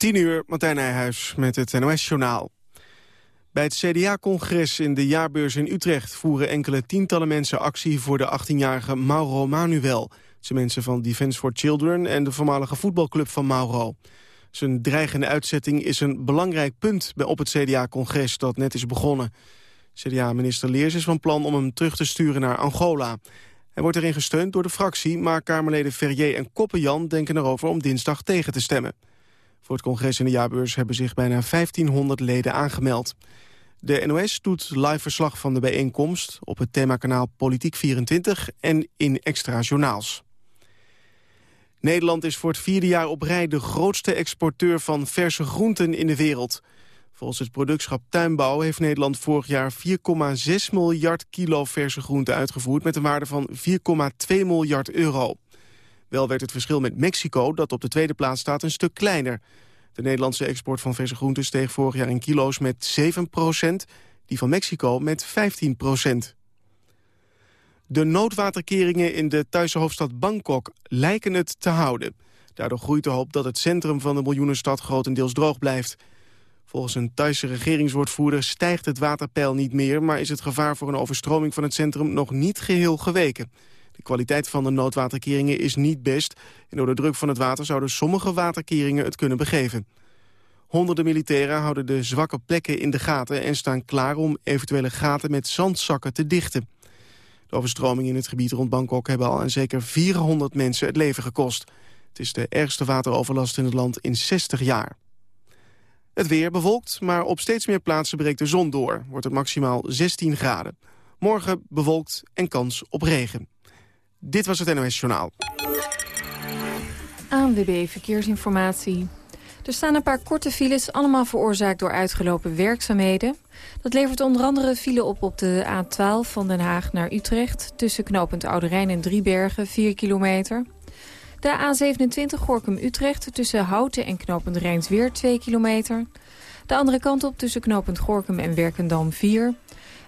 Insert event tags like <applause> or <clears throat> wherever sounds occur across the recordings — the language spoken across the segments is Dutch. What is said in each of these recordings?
10 uur, Martijn Nijhuis met het NOS-journaal. Bij het CDA-congres in de jaarbeurs in Utrecht... voeren enkele tientallen mensen actie voor de 18-jarige Mauro Manuel. Ze mensen van Defence for Children en de voormalige voetbalclub van Mauro. Zijn dreigende uitzetting is een belangrijk punt op het CDA-congres dat net is begonnen. CDA-minister Leers is van plan om hem terug te sturen naar Angola. Hij wordt erin gesteund door de fractie, maar Kamerleden Ferrier en Koppenjan denken erover om dinsdag tegen te stemmen. Voor het congres in de jaarbeurs hebben zich bijna 1500 leden aangemeld. De NOS doet live verslag van de bijeenkomst op het themakanaal Politiek 24 en in extra journaals. Nederland is voor het vierde jaar op rij de grootste exporteur van verse groenten in de wereld. Volgens het productschap Tuinbouw heeft Nederland vorig jaar 4,6 miljard kilo verse groenten uitgevoerd met een waarde van 4,2 miljard euro. Wel werd het verschil met Mexico, dat op de tweede plaats staat, een stuk kleiner. De Nederlandse export van verse groenten steeg vorig jaar in kilo's met 7% die van Mexico met 15% De noodwaterkeringen in de Thaise hoofdstad Bangkok lijken het te houden. Daardoor groeit de hoop dat het centrum van de miljoenenstad grotendeels droog blijft. Volgens een Thaise regeringswoordvoerder stijgt het waterpeil niet meer... maar is het gevaar voor een overstroming van het centrum nog niet geheel geweken. De kwaliteit van de noodwaterkeringen is niet best... en door de druk van het water zouden sommige waterkeringen het kunnen begeven. Honderden militairen houden de zwakke plekken in de gaten... en staan klaar om eventuele gaten met zandzakken te dichten. De overstromingen in het gebied rond Bangkok hebben al aan zeker 400 mensen het leven gekost. Het is de ergste wateroverlast in het land in 60 jaar. Het weer bewolkt, maar op steeds meer plaatsen breekt de zon door. Wordt het maximaal 16 graden. Morgen bewolkt en kans op regen. Dit was het NOS Journaal. ANWB Verkeersinformatie. Er staan een paar korte files, allemaal veroorzaakt door uitgelopen werkzaamheden. Dat levert onder andere file op op de A12 van Den Haag naar Utrecht... tussen knooppunt Oude Rijn en Driebergen, 4 kilometer. De A27 Gorkum-Utrecht tussen Houten en knooppunt Rijnsweer, 2 kilometer. De andere kant op tussen knooppunt Gorkum en Werkendam, 4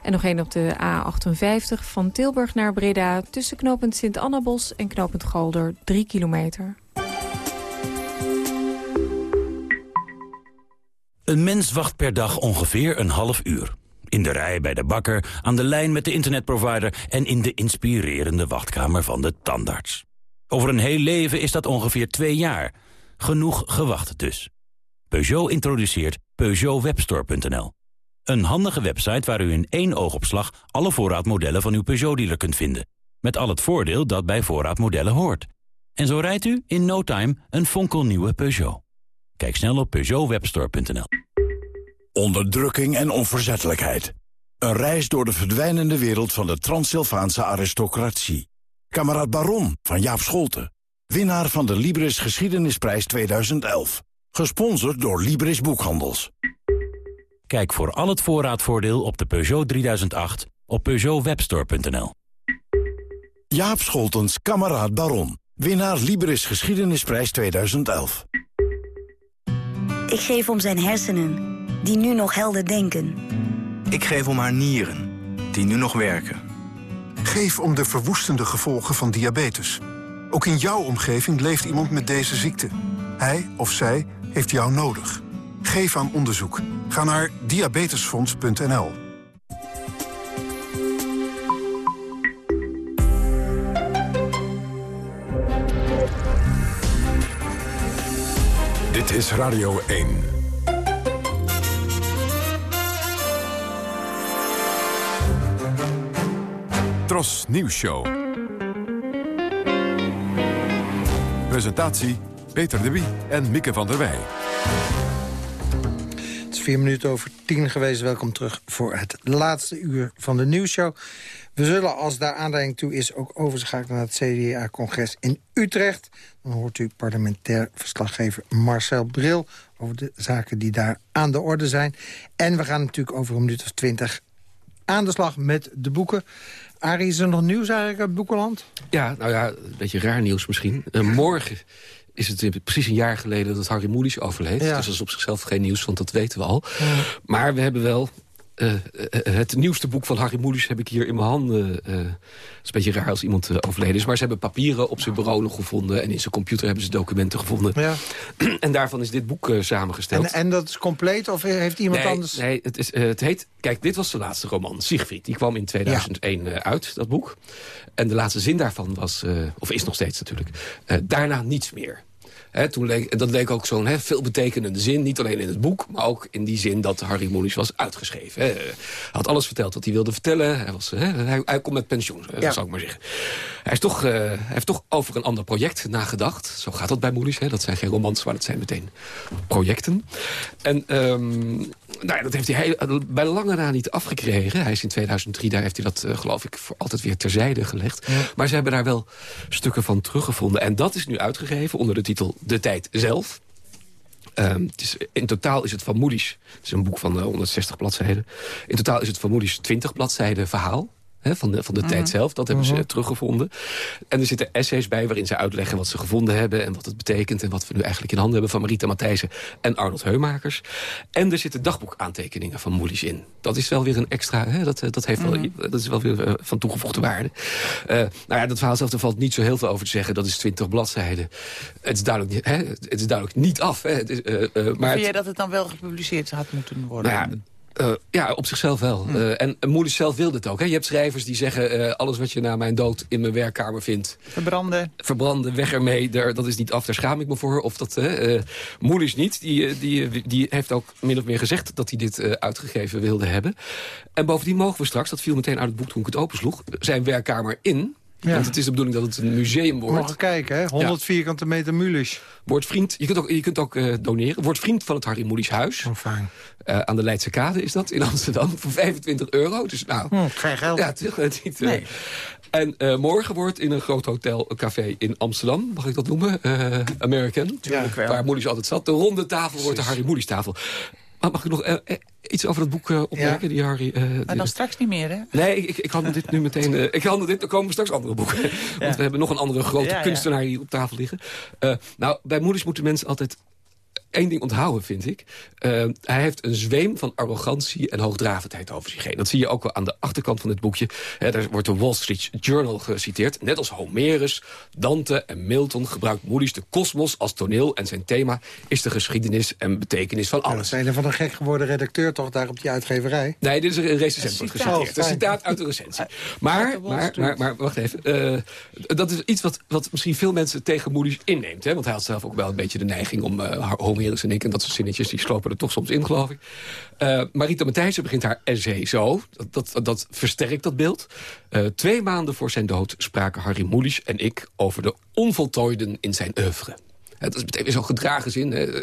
en nog één op de A58 van Tilburg naar Breda... tussen knooppunt Sint-Annabos en knooppunt Galder, 3 kilometer. Een mens wacht per dag ongeveer een half uur. In de rij bij de bakker, aan de lijn met de internetprovider... en in de inspirerende wachtkamer van de tandarts. Over een heel leven is dat ongeveer twee jaar. Genoeg gewacht dus. Peugeot introduceert PeugeotWebstore.nl. Een handige website waar u in één oogopslag alle voorraadmodellen van uw Peugeot-dealer kunt vinden. Met al het voordeel dat bij voorraadmodellen hoort. En zo rijdt u in no time een fonkelnieuwe Peugeot. Kijk snel op PeugeotWebstore.nl. Onderdrukking en onverzettelijkheid. Een reis door de verdwijnende wereld van de Transsylvaanse aristocratie. Kameraad Baron van Jaap Scholten. Winnaar van de Libris Geschiedenisprijs 2011. Gesponsord door Libris Boekhandels. Kijk voor al het voorraadvoordeel op de Peugeot 3008 op peugeotwebstore.nl. Jaap Scholtens, kameraad Baron. Winnaar Libris Geschiedenisprijs 2011. Ik geef om zijn hersenen, die nu nog helder denken. Ik geef om haar nieren, die nu nog werken. Geef om de verwoestende gevolgen van diabetes. Ook in jouw omgeving leeft iemand met deze ziekte. Hij of zij heeft jou nodig. Geef aan onderzoek. Ga naar diabetesfonds.nl. Dit is Radio 1. Tros Nieuws Show. Presentatie Peter de Wie en Mieke van der Wij. Vier minuten over tien geweest. Welkom terug voor het laatste uur van de nieuwsshow. We zullen, als daar aanleiding toe is, ook overschakelen naar het CDA-congres in Utrecht. Dan hoort u parlementair verslaggever Marcel Bril over de zaken die daar aan de orde zijn. En we gaan natuurlijk over een minuut of twintig aan de slag met de boeken. Arie, is er nog nieuws eigenlijk uit Boekenland? Ja, nou ja, een beetje raar nieuws misschien. Uh, morgen is het precies een jaar geleden dat Harry Mulisch overleed. Dus dat is op zichzelf geen nieuws, want dat weten we al. Maar we hebben wel eh, eh, het nieuwste boek van Harry Mulisch heb ik hier in mijn handen. Uh, het is een beetje raar als iemand overleden is. Maar ze hebben papieren op zijn bureau nog gevonden. En in zijn computer hebben ze documenten gevonden. Ja. <clears throat> en daarvan is dit boek samengesteld. En, en, dat is compleet of heeft iemand anders... Nee, het, is, het heet... Kijk, dit was de laatste roman, Siegfried. Die kwam in 2001 uit, dat boek. En de laatste zin daarvan was, of is nog steeds natuurlijk... daarna niets meer toen leek, dat leek ook zo'n veelbetekenende zin. Niet alleen in het boek, maar ook in die zin dat Harry Mulisch was uitgeschreven. Hij had alles verteld wat hij wilde vertellen. Hij, was, hij, hij komt met pensioen, ja. zou ik maar zeggen. Hij, is toch, uh, hij heeft toch over een ander project nagedacht. Zo gaat dat bij Mulisch. Dat zijn geen romans, maar dat zijn meteen projecten. En um, nou ja, dat heeft hij heel, bij lange na niet afgekregen. Hij is in 2003, daar heeft hij dat, uh, geloof ik, voor altijd weer terzijde gelegd. Maar ze hebben daar wel stukken van teruggevonden. En dat is nu uitgegeven onder de titel De Tijd Zelf. Um, het is, in totaal is het van Moody's, het is een boek van uh, 160 bladzijden... in totaal is het van Moody's 20 bladzijden verhaal van de, van de tijd mhm. zelf. Dat hebben ze mhm. teruggevonden. En er zitten essays bij waarin ze uitleggen wat ze gevonden hebben... en wat het betekent en wat we nu eigenlijk in handen hebben... van Marita Matthijssen en Arnold Heumakers. En er zitten dagboekaantekeningen van Moelis in. Dat is wel weer een extra... Hè, dat, dat, heeft wel, mhm. dat is wel weer uh, van toegevoegde waarde. Uh, nou ja, dat verhaal zelf, valt niet zo heel veel over te zeggen. Dat is 20 bladzijden. Het is duidelijk, hè, het is duidelijk niet af. Hè. Het is, uh, maar vind jij dat het dan wel gepubliceerd had moeten worden? Nou ja, uh, ja, op zichzelf wel. Uh, en Moelis zelf wilde het ook. Hè? Je hebt schrijvers die zeggen... Uh, alles wat je na mijn dood in mijn werkkamer vindt... Verbranden. Verbranden, weg ermee. Daar, dat is niet af, daar schaam ik me voor. Of dat, Moelis niet. Die, die, die heeft ook min of meer gezegd dat hij dit uitgegeven wilde hebben. En bovendien mogen we straks, dat viel meteen uit het boek toen ik het opensloeg... zijn werkkamer in ja. Want het is de bedoeling dat het een museum wordt. Mogen kijken, hè? 100 vierkante meter Mulisch. Word vriend, je kunt ook, je kunt ook uh, doneren. Word vriend van het Harry Mulisch Huis. Oh, fijn. Uh, aan de Leidse Kade is dat, in Amsterdam. <laughs> Voor 25 euro. Dus nou... Hm, geen geld. Ja, het niet... Uh, nee. En uh, morgen wordt in een groot hotel, een café in Amsterdam... mag ik dat noemen? Uh, American. Ja, waar Moelis altijd zat. De ronde tafel wordt de Harry Moelis tafel. Mag ik nog uh, iets over dat boek uh, opmerken? Die Harry, uh, maar dan straks niet meer, hè? Nee, ik, ik handel dit nu meteen... ik handel dit, er komen straks andere boeken. Want we hebben nog een andere grote kunstenaar hier op tafel liggen. nou, bij moeders moeten mensen altijd één ding onthouden, vind ik. Uh, hij heeft een zweem van arrogantie en hoogdravendheid over zich heen. Dat zie je ook wel aan de achterkant van dit boekje. He, daar wordt de Wall Street Journal geciteerd. Net als Homerus, Dante en Milton gebruikt Moody's de kosmos als toneel... en zijn thema is de geschiedenis en betekenis van alles. Ja, zijn er van een gek geworden redacteur toch daar op die uitgeverij? Nee, dit is een recensent wordt geciteerd. Een citaat uit de recensie. Maar, maar, maar, maar wacht even. Uh, dat is iets wat, wat misschien veel mensen tegen Moody's inneemt. Hè? Want hij had zelf ook wel een beetje de neiging om uh, En ik... en dat soort zinnetjes, die slopen er toch soms in, geloof ik. Uh, Marita Matthijssen begint haar essay zo. Dat, dat, dat versterkt dat beeld. Uh, twee maanden voor zijn dood spraken Harry Mulisch en ik... over de onvoltooiden in zijn oeuvre. Dat is meteen zo'n gedragen zin. Hè.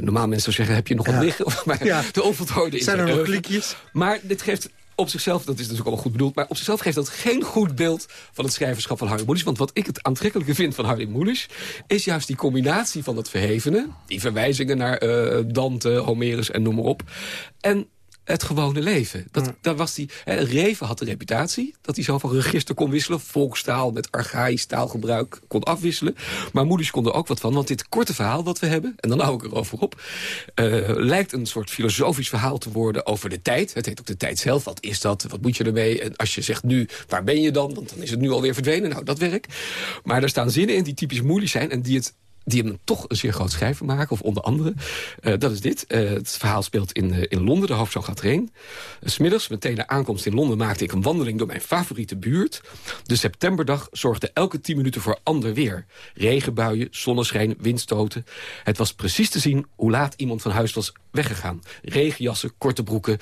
Normaal mensen zeggen, heb je nog wat liggen? <laughs> Maar ja. de onvoltooide in zijn er nog klikjes? Maar dit geeft op zichzelf, dat is natuurlijk allemaal goed bedoeld... maar op zichzelf geeft dat geen goed beeld van het schrijverschap van Harry Mulisch. Want wat ik het aantrekkelijke vind van Harry Mulisch... is juist die combinatie van dat verhevene... die verwijzingen naar uh, Dante, Homerus en noem maar op... en het gewone leven. Dat, daar was die, hè, Reven had de reputatie dat hij zo van register kon wisselen. Volkstaal met archaïsch taalgebruik kon afwisselen. Maar moeders konden ook wat van. Want dit korte verhaal wat we hebben, en dan hou ik erover op... Uh, lijkt een soort filosofisch verhaal te worden over de tijd. Het heet ook de tijd zelf. Wat is dat? Wat moet je ermee? En als je zegt nu, waar ben je dan? Want dan is het nu alweer verdwenen. Nou, dat werk. Maar er staan zinnen in die typisch moeilijk zijn... en die het die hem toch een zeer groot schrijver maken, of onder andere. Uh, dat is dit. Uh, het verhaal speelt in, uh, in Londen, de hoofdzaal gaat erheen. Smiddags, meteen na aankomst in Londen, maakte ik een wandeling door mijn favoriete buurt. De septemberdag zorgde elke tien minuten voor ander weer. Regenbuien, zonneschijn, windstoten. Het was precies te zien hoe laat iemand van huis was weggegaan. Regenjassen, korte broeken,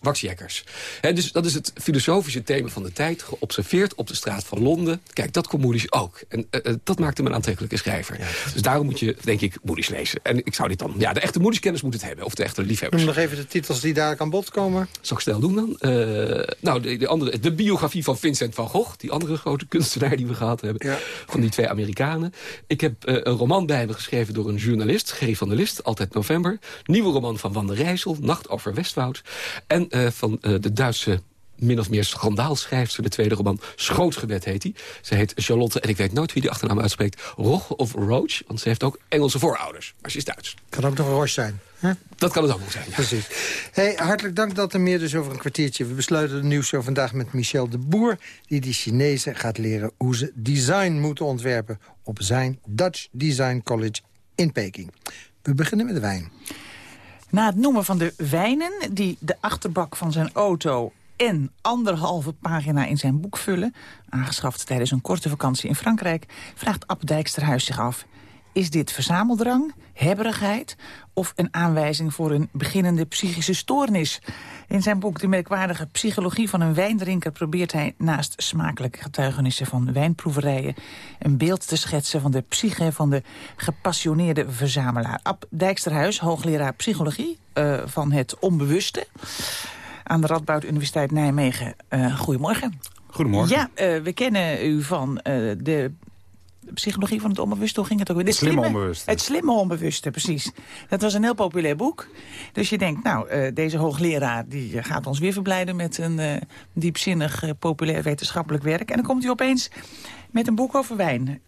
waxjekkers. dus dat is het filosofische thema van de tijd, geobserveerd op de straat van Londen. Kijk, dat kon ook. En dat maakte hem een aantrekkelijke schrijver. Dus daarom moet je, denk ik, Moody's lezen. En ik zou dit dan... Ja, de echte Moody's kennis moet het hebben. Of de echte liefhebbers. Noem nog even de titels die daar aan bod komen. Zal ik snel doen dan? Uh, nou, de, de, andere, de biografie van Vincent van Gogh. Die andere grote kunstenaar die we gehad hebben. Ja. Van die twee Amerikanen. Ik heb uh, een roman bij me geschreven door een journalist. G. van der List, altijd november. Nieuwe roman van Van der Rijssel. Nacht over Westwoud. En uh, van de Duitse min of meer schandaalschrijfster. De tweede roman, Schootsgebed heet hij. Ze heet Charlotte, en ik weet nooit wie die achternaam uitspreekt... Roch of Roach, want ze heeft ook Engelse voorouders. Maar ze is Duits. Kan ook nog een Roche zijn. Dat kan het ook wel zijn, ja. Precies. Hey, hartelijk dank dat er meer dus over een kwartiertje. We besluiten de nieuwsshow vandaag met Michel de Boer... die de Chinezen gaat leren hoe ze design moeten ontwerpen... op zijn Dutch Design College in Peking. We beginnen met de wijn. Na het noemen van de wijnen die de achterbak van zijn auto en anderhalve pagina in zijn boek vullen... aangeschaft tijdens een korte vakantie in Frankrijk... vraagt Ab Dijksterhuis zich af... is dit verzameldrang, hebberigheid... of een aanwijzing voor een beginnende psychische stoornis? In zijn boek De merkwaardige psychologie van een wijndrinker... probeert hij naast smakelijke getuigenissen van wijnproeverijen... een beeld te schetsen van de psyche van de gepassioneerde verzamelaar. Ab Dijksterhuis, hoogleraar psychologie uh, van het onbewuste aan de Radboud Universiteit Nijmegen. Uh, goedemorgen. Goedemorgen. Ja, uh, we kennen u van uh, de psychologie van het onbewuste. Hoe ging het ook weer? Het slimme, slimme onbewuste. Het slimme onbewuste, precies. Dat was een heel populair boek. Dus je denkt, nou, deze hoogleraar die gaat ons weer verblijden... met een diepzinnig, populair wetenschappelijk werk. En dan komt hij opeens met een boek over wijn.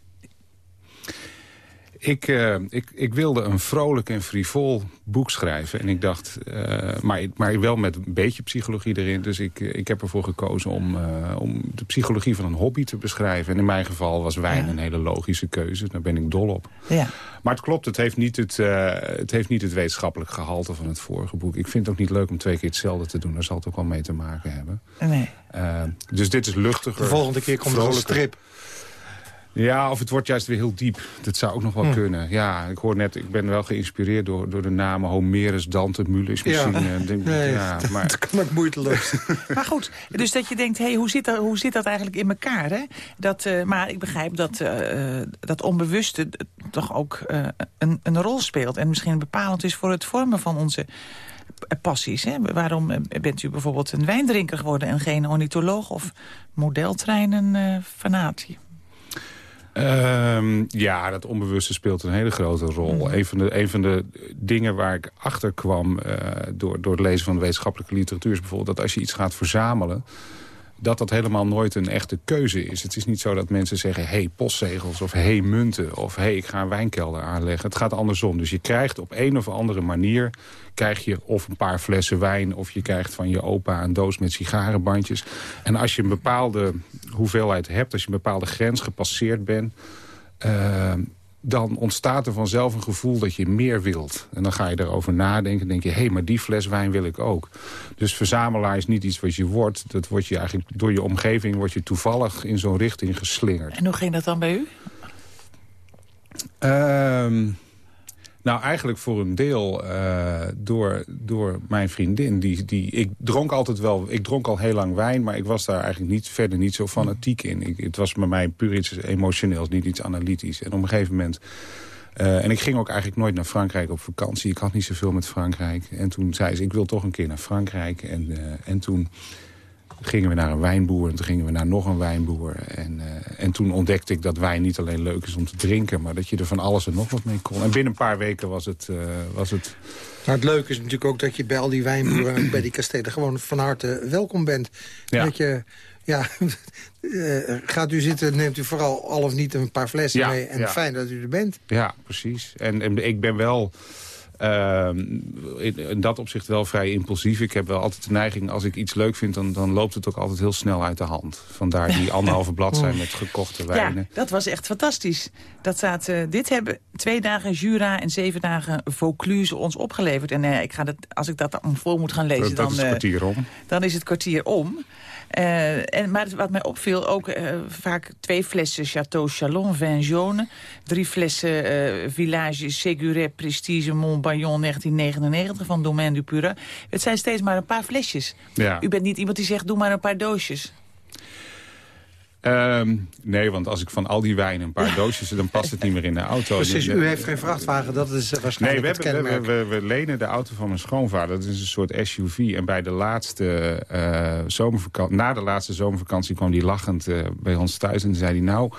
Ik, uh, ik, ik wilde een vrolijk en frivol boek schrijven. En ik dacht, uh, maar, maar wel met een beetje psychologie erin. Dus ik, ik heb ervoor gekozen om, uh, om de psychologie van een hobby te beschrijven. En in mijn geval was wijn ja. een hele logische keuze. Daar ben ik dol op. Ja. Maar het klopt, het heeft, niet het, het heeft niet het wetenschappelijk gehalte van het vorige boek. Ik vind het ook niet leuk om twee keer hetzelfde te doen. Daar zal het ook wel mee te maken hebben. Nee. dus dit is luchtiger. De volgende keer komt er een strip. Ja, of het wordt juist weer heel diep. Dat zou ook nog wel Hm. kunnen. Ja, ik hoor net, ik ben wel geïnspireerd door, door de namen Homerus, Dante, Mulus. Misschien, Ja. eh, denk, Nee, ja, dat, maar, dat kan ook moeiteloos. <laughs> Maar goed, dus dat je denkt, hey, hoe, zit dat, hoe zit dat eigenlijk in elkaar? Hè? Dat, eh, maar ik begrijp dat eh, dat onbewuste toch ook eh, een, een rol speelt... en misschien bepalend is voor het vormen van onze passies. Hè? Waarom bent u bijvoorbeeld een wijndrinker geworden... en geen ornitholoog of modeltreinen eh fanatie? Ehm, ja, dat onbewuste speelt een hele grote rol. Mhm. Een, van de, een van de dingen waar ik achter kwam eh, door, door het lezen van de wetenschappelijke literatuur... is bijvoorbeeld dat als je iets gaat verzamelen dat dat helemaal nooit een echte keuze is. Het is niet zo dat mensen zeggen, hey, postzegels of hey, munten... of hey, ik ga een wijnkelder aanleggen. Het gaat andersom. Dus je krijgt op een of andere manier... krijg je of een paar flessen wijn... of je krijgt van je opa een doos met sigarenbandjes. En als je een bepaalde hoeveelheid hebt... als je een bepaalde grens gepasseerd bent... Uh, dan ontstaat er vanzelf een gevoel dat je meer wilt. En dan ga je erover nadenken en denk je... hé, hey, maar die fles wijn wil ik ook. Dus verzamelaar is niet iets wat je wordt. Dat wordt je eigenlijk door je omgeving... word je toevallig in zo'n richting geslingerd. En hoe ging dat dan bij u? Um, nou, eigenlijk voor een deel uh, door, door mijn vriendin. Die, die, ik dronk altijd wel, ik dronk al heel lang wijn, maar ik was daar eigenlijk niet, verder niet zo fanatiek in. Het was bij mij puur iets emotioneels, niet iets analytisch. En op een gegeven moment... Uh, en ik ging ook eigenlijk nooit naar Frankrijk op vakantie. Ik had niet zoveel met Frankrijk. En toen zei ze, ik wil toch een keer naar Frankrijk. En, uh, en toen gingen we naar een wijnboer en toen gingen we naar nog een wijnboer. En, uh, en toen ontdekte ik dat wijn niet alleen leuk is om te drinken... maar dat je er van alles en nog wat mee kon. En binnen een paar weken was het... Uh, was het... Maar het leuke is natuurlijk ook dat je bij al die wijnboeren... en bij die kastelen gewoon van harte welkom bent. Ja. Dat je... Ja, uh, <laughs> gaat u zitten, neemt u vooral al of niet een paar flessen ja, mee. En ja. fijn dat u er bent. Ja, precies. En, en ik ben wel... Uh, in, in, dat opzicht wel vrij impulsief. Ik heb wel altijd de neiging, als ik iets leuk vind... dan, dan loopt het ook altijd heel snel uit de hand. Vandaar die <laughs> anderhalve bladzij met gekochte wijnen. Ja, dat was echt fantastisch. Dat staat, uh, dit hebben twee dagen Jura en zeven dagen Vaucluse ons opgeleverd. En uh, ik ga dat, als ik dat dan voor moet gaan lezen... Dat, dan, is het kwartier om. Dan is het kwartier om. Uh, en, maar wat mij opviel, ook uh, vaak twee flessen Château Chalon, vin jaune. Drie flessen uh, Village Séguret Prestige Montbaillon 1999 van Domaine du Pura. Het zijn steeds maar een paar flesjes. Ja. U bent niet iemand die zegt, doe maar een paar doosjes. Um, nee, want als ik van al die wijn een paar doosjes... dan past het niet meer in de auto. Precies, u heeft geen vrachtwagen, dat is waarschijnlijk nee, het kenmerk. Nee, we, we, we, lenen de auto van mijn schoonvader. Dat is een soort SUV. En bij de laatste uh, zomervakantie... na de laatste zomervakantie kwam hij lachend uh, bij ons thuis... en zei hij, nou,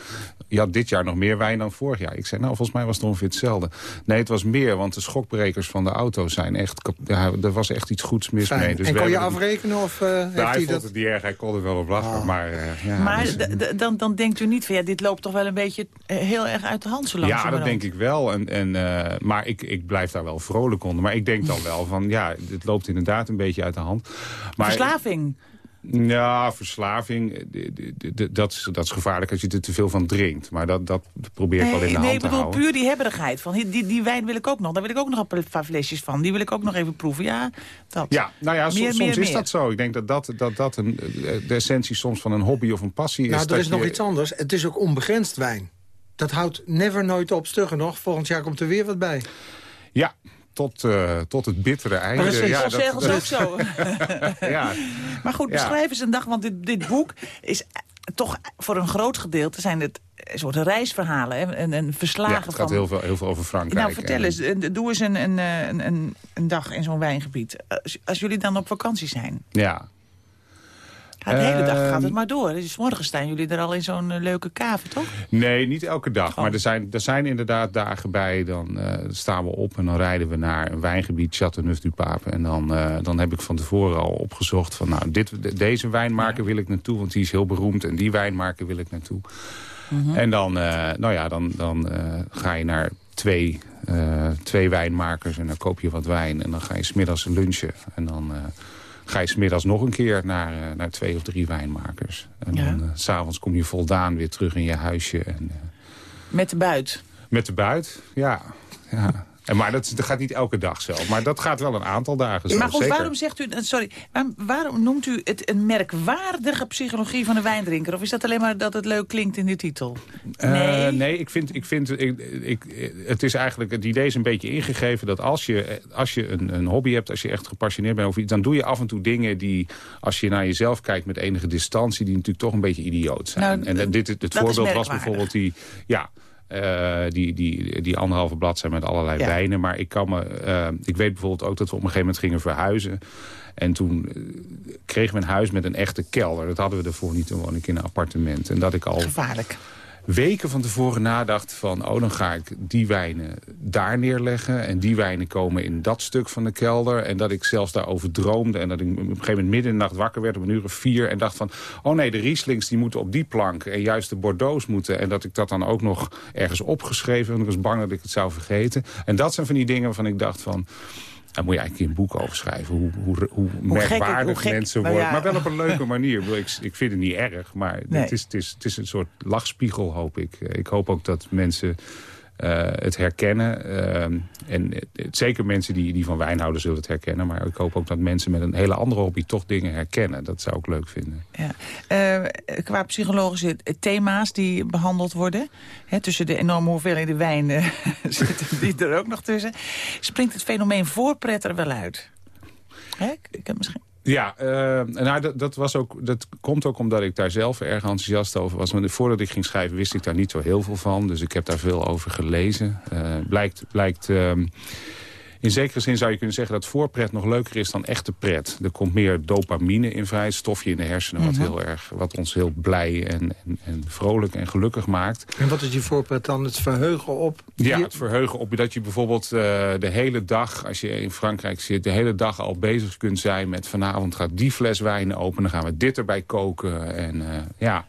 je had dit jaar nog meer wijn dan vorig jaar. Ik zei, nou, volgens mij was het ongeveer hetzelfde. Nee, het was meer, want de schokbrekers van de auto zijn echt... Ja, er was echt iets goeds mis Fijn. mee. Dus en kon je afrekenen? Of, uh, nou, hij hij vond dat... het niet erg, hij kon er wel op lachen. Oh. Maar, ja, maar dus, dan, dan denkt u niet van ja, dit loopt toch wel een beetje eh, heel erg uit de hand zo lang. Ja, dat denk ik wel. En, en, uh, maar ik, ik blijf daar wel vrolijk onder. Maar ik denk dan wel van ja, dit loopt inderdaad een beetje uit de hand. Maar, Verslaving? Ja, verslaving, dat is, dat is gevaarlijk als je er te veel van drinkt. Maar dat, dat probeer ik wel in de nee, hand te houden. Nee, ik bedoel puur die hebberigheid. Van, die, die wijn wil ik ook nog. Daar wil ik ook nog een paar flesjes van. Die wil ik ook nog even proeven. Ja, dat. Ja, nou ja, soms, soms is dat zo. Ik denk dat dat, dat, dat een, de essentie soms van een hobby of een passie is. Nou, er is je... nog iets anders. Het is ook onbegrensd wijn. Dat houdt never nooit op. Stugger nog, volgend jaar komt er weer wat bij. Ja, tot, uh, tot het bittere einde. Maar ja, dat, dat, ook zo. <laughs> ja. <laughs> Maar goed, beschrijf eens een dag, want dit, dit boek is toch voor een groot gedeelte zijn het een soort reisverhalen hè? En, en verslagen ja, het gaat van... heel veel, heel veel over Frankrijk. Nou, vertel en... eens, doe eens een, een, een, een dag in zo'n wijngebied. Als, als jullie dan op vakantie zijn. Ja, Ja, de hele dag gaat het Ehm, maar door. Dus morgen staan jullie er al in zo'n uh, leuke cave, toch? Nee, niet elke dag. Oh. Maar er zijn, er zijn inderdaad dagen bij. Dan uh, staan we op en dan rijden we naar een wijngebied, Châteauneuf-du-Pape. En dan, uh, dan heb ik van tevoren al opgezocht van... nou, dit, deze wijnmaker wil ik naartoe, want die is heel beroemd. En die wijnmaker wil ik naartoe. Mhm. En dan, nou ja, dan, dan ga je naar twee, twee wijnmakers en dan koop je wat wijn. En dan ga je smiddags lunchen. En dan ga je smiddags nog een keer naar, uh, naar twee of drie wijnmakers. En Ja. dan uh, s'avonds kom je voldaan weer terug in je huisje. En, uh, Met de buit. met de buit, ja. ja. En, maar dat, dat gaat niet elke dag zo. Maar dat gaat wel een aantal dagen zo, maar goed, zeker. waarom zegt u, eh, sorry, waarom, waarom noemt u het een merkwaardige psychologie van de wijndrinker? Of is dat alleen maar dat het leuk klinkt in de titel? Nee, uh, nee ik vind, ik vind ik, ik, het is eigenlijk, het idee is een beetje ingegeven dat als je, als je een, een hobby hebt, als je echt gepassioneerd bent over iets, dan doe je af en toe dingen die, als je naar jezelf kijkt met enige distantie, die natuurlijk toch een beetje idioot zijn. Nou, en dit, het, het voorbeeld was bijvoorbeeld die, ja, uh, die, die, die anderhalve bladzij met allerlei Ja. wijnen. Maar ik, kan me, uh, ik weet bijvoorbeeld ook dat we op een gegeven moment gingen verhuizen. En toen uh, kregen we een huis met een echte kelder. Dat hadden we ervoor niet, toen woon ik in een appartement. En dat ik al Gevaarlijk. Weken van tevoren nadacht van... oh, dan ga ik die wijnen daar neerleggen... en die wijnen komen in dat stuk van de kelder. En dat ik zelfs daarover droomde... en dat ik op een gegeven moment midden in de nacht wakker werd... om een uur of vier en dacht van... oh nee, de Rieslings die moeten op die plank... en juist de Bordeaux's moeten. En dat ik dat dan ook nog ergens opgeschreven... want ik was bang dat ik het zou vergeten. En dat zijn van die dingen waarvan ik dacht van... Daar moet je eigenlijk een boek over schrijven. Hoe, hoe, hoe merkwaardig gek, mensen maar worden. ja. Maar wel op een leuke manier. Ik, ik, vind het niet erg. Maar Nee. het, is, het, is, het is een soort lachspiegel, hoop ik. Ik hoop ook dat mensen eh, het herkennen. Eh, en zeker mensen die, die van wijn houden zullen het herkennen. Maar ik hoop ook dat mensen met een hele andere hobby toch dingen herkennen. Dat zou ik leuk vinden. Ja. Eh, qua psychologische thema's die behandeld worden... Hè, tussen de enorme hoeveelheden wijn <laughs> zitten die er ook nog tussen... springt het fenomeen voorpret er wel uit. Hè? Ik, ik heb misschien... Ja, eh, nou, dat, dat, was ook, dat komt ook omdat ik daar zelf erg enthousiast over was. Want voordat ik ging schrijven wist ik daar niet zo heel veel van. Dus ik heb daar veel over gelezen. Eh, blijkt, blijkt ehm, in zekere zin zou je kunnen zeggen dat voorpret nog leuker is dan echte pret. Er komt meer dopamine in vrij, stofje in de hersenen... wat, Mhm. heel erg, wat ons heel blij en, en, en vrolijk en gelukkig maakt. En wat is die voorpret dan? Het verheugen op... Ja, het verheugen op dat je bijvoorbeeld eh, de hele dag, als je in Frankrijk zit, de hele dag al bezig kunt zijn met vanavond gaat die fles wijn open, dan gaan we dit erbij koken. En, eh, ja.